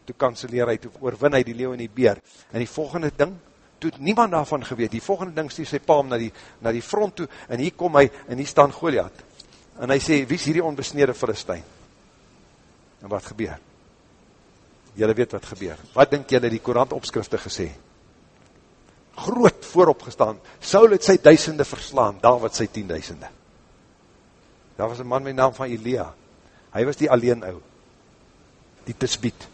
toe kanseleer hy, toe oorwin hy die leeuw in die beer. En die volgende ding, toe het niemand daarvan geweet, die volgende ding stuur sy paam na die, na die front toe, en hier kom hy, en hier staan Goliath. En hy sê, wie is hierdie onbesnede Philistijn? En wat gebeur? Julle weet wat gebeur. Wat dink julle die Korant opskrifte gesê? Groot voorop gestaan. Saul het sy duisende verslaan, David sy tienduisende. Daar was een man met naam van Elia. Hy was die alleen ou. Die tisbiet.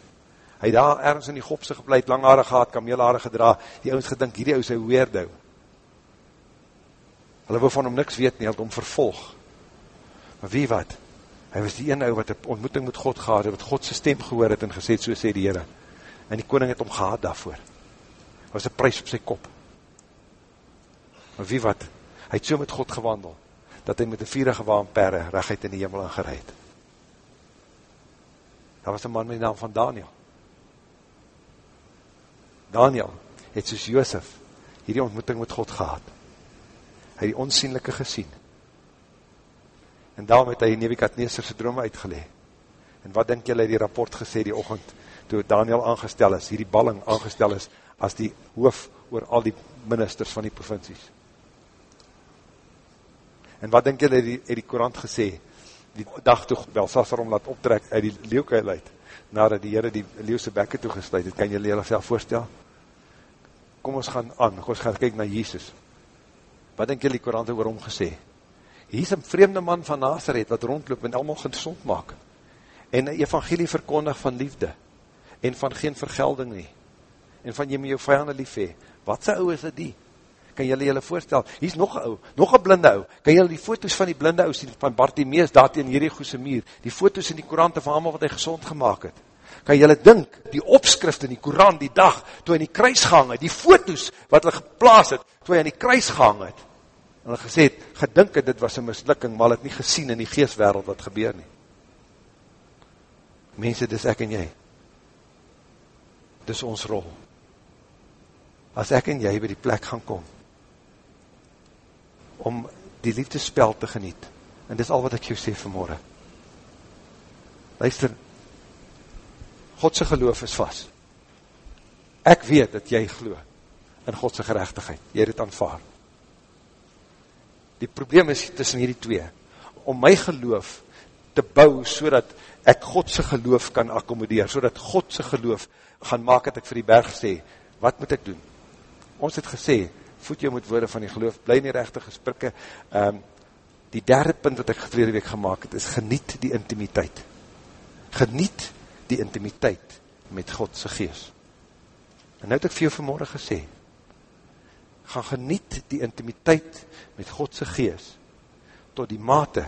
Hy daar ergens in die gopse gepleit, langhare gehad, kameelhare gedra. Die ouds gedink, hierdie ou sy weerde. Hulle wil van hom niks weet nie, het hom vervolg. Maar wie wat? Hy was die ene ou wat een ontmoeting met God gehad het, wat God sy stem gehoor het en gesê so sê die Heere. En die koning het hom gehad daarvoor. Hy was een prijs op sy kop. Maar wie wat? Hy het so met God gewandel, dat hy met een vierige waan perre recht in die hemel ingereid. Daar was een man met die naam van Daniel. Daniel het soos Joosef hierdie ontmoeting met God gehad. Hy het die onsienlijke gesien en daarom het hy Nebukadneser sy drome uitgeleg. En wat denk jylle die rapport gesê die ochend, toe Daniel aangestel is, hierdie balling aangestel is, as die hoof oor al die ministers van die provincies. En wat denk jylle die, het die korant gesê, die dag toe Belsasser om laat optrek uit die leeuwkeil uit, nadat die heren die leeuwse bekke toegesluit het, kan jylle jylle self voorstel? Kom ons gaan aan, ons gaan kyk na Jesus. Wat denk jylle die korant oor hom gesê? hier is een vreemde man van Nazareth, wat rondloop en allemaal gezond maak, en een evangelie verkondig van liefde, en van geen vergelding nie, en van jy met jou vijanden lief hee, wat sy ou is dit die? Kan jylle jylle voorstel, hier is nog een ou, nog een blinde ou, kan jylle die foto's van die blinde ou sien, van Bartimeus, daar hierdie goese muur, die foto's in die korante van allemaal wat hy gezond gemaakt het, kan jylle dink, die opskrift in die korant, die dag, toe hy in die kruis gehang het, die foto's wat hy geplaas het, toe hy in die kruis gehang het, en hulle gesê het, gedink het dit was een mislukking, maar het nie gesien in die geestwereld wat gebeur nie. Mense, dis ek en jy. Dis ons rol. As ek en jy by die plek gaan kom, om die liefdespel te geniet, en dis al wat ek jou sê vanmorgen. Luister, Godse geloof is vast. Ek weet dat jy geloof in Godse gerechtigheid. Jy het het aanvaard. Die probleem is tussen hierdie twee, om my geloof te bou, so dat ek Godse geloof kan accommodeer, so dat Godse geloof gaan maak, dat ek vir die berg sê, wat moet ek doen? Ons het gesê, voed jou met woorde van die geloof, bly nie rechte gesprikke, um, die derde punt wat ek verlede week gemaakt het, is geniet die intimiteit. Geniet die intimiteit met Godse geest. En nou het ek vir jou vanmorgen gesê, gaan geniet die intimiteit met Godse gees, tot die mate,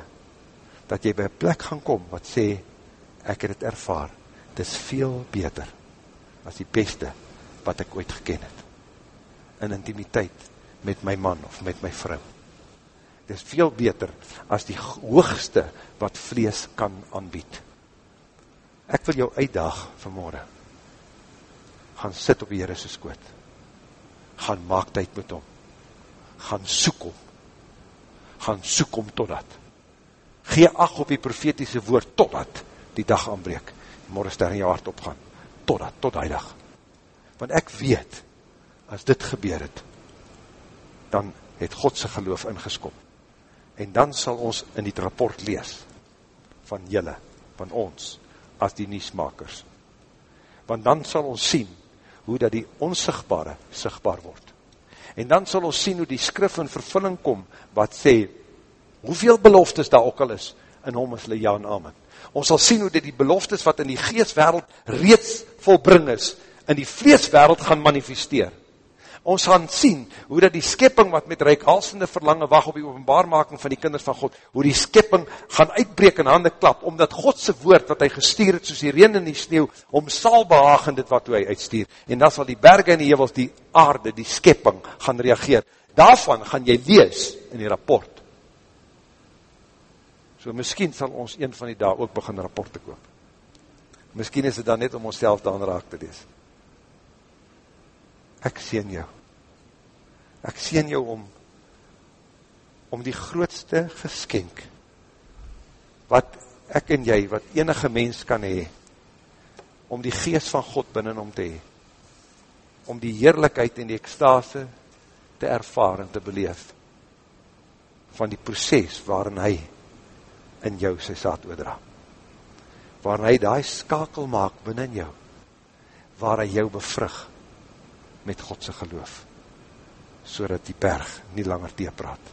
dat jy by een plek gaan kom, wat sê, ek het het ervaar, het is veel beter, as die beste, wat ek ooit geken het, in intimiteit, met my man, of met my vrou, het is veel beter, as die hoogste, wat vlees kan aanbied, ek wil jou uitdag, vanmorgen, gaan sit op die Heere se skoot, gaan maak tyd met hom, gaan soek hom, gaan soek hom totdat, gee ag op die profetiese woord totdat die dag aanbreek, morgen ster in jou hart opgaan, totdat, tot die dag, want ek weet, as dit gebeur het, dan het Godse geloof ingeskop, en dan sal ons in die rapport lees, van jylle, van ons, as die niesmakers, want dan sal ons sien, hoe dat die onsigbare sigtbaar word. En dan sal ons sien hoe die skrif in vervulling kom, wat sê, hoeveel beloftes daar ook al is, in hom is hulle ja en amen. Ons sal sien hoe dit die beloftes wat in die geestwereld reeds volbring is, in die vleeswereld gaan manifesteer. Ons gaan sien hoe dat die skepping wat met reikhalsende verlange wacht op die openbaarmaking van die kinders van God, hoe die skepping gaan uitbreek en handen klap, omdat Godse woord wat hy gestuur het, soos die reen in die sneeuw, om sal behaag dit wat hy uitstuur. En dan sal die berge en die hevels, die aarde, die skepping gaan reageer. Daarvan gaan jy lees in die rapport. So miskien sal ons een van die dag ook begin rapport te koop. Miskien is dit dan net om ons self daan raak te lees. Ek sien jou. Ek sien jou om om die grootste geskenk wat ek en jy, wat enige mens kan hee, om die geest van God binnen om te hee, om die heerlijkheid en die ekstase te ervaar en te beleef van die proces waarin hy in jou sy saad oordra. Waarin hy die skakel maak binnen jou, waar hy jou bevrug met Godse geloof, so dat die berg nie langer tee praat,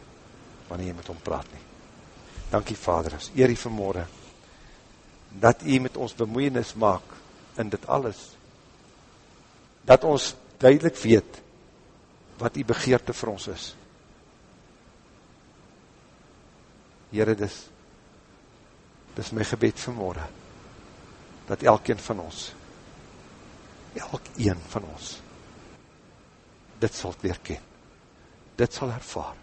wanneer jy met hom praat nie. Dankie Vader, as eer die vanmorgen, dat jy met ons bemoeienis maak in dit alles, dat ons duidelik weet, wat die begeerte vir ons is. Heere, dis, dis my gebed vanmorgen, dat elkeen van ons, elk een van ons, dit sal weerken. Dit sal ervaar.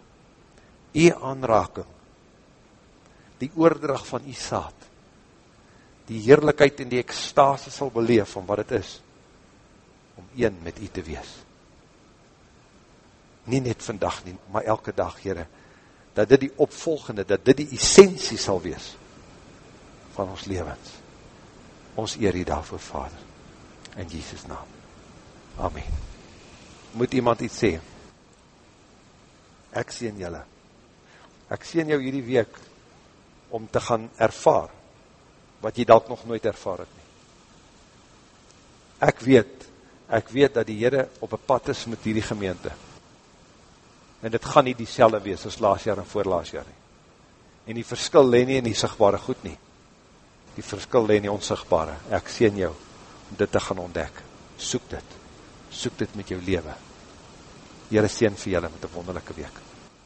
Die aanraking, die oordrag van die saad, die heerlijkheid en die ekstase sal beleef om wat het is, om een met u te wees. Nie net vandag nie, maar elke dag, heren, dat dit die opvolgende, dat dit die essentie sal wees van ons levens. Ons eer die daarvoor, Vader, in Jesus naam. Amen moet iemand iets sê. Ek sien julle. Ek sien jou hierdie week om te gaan ervaar wat jy dalk nog nooit ervaar het nie. Ek weet, ek weet dat die Here op 'n pad is met hierdie gemeente. En dit gaan nie dieselfde wees as laas jaar en voor laas jaar nie. En die verskil lê nie in die sigbare goed nie. Die verskil lê in die onsigbare. Ek sien jou om dit te gaan ontdek. Soek dit. Soek dit met jou lewe. Here seën vir julle met 'n wonderlike week.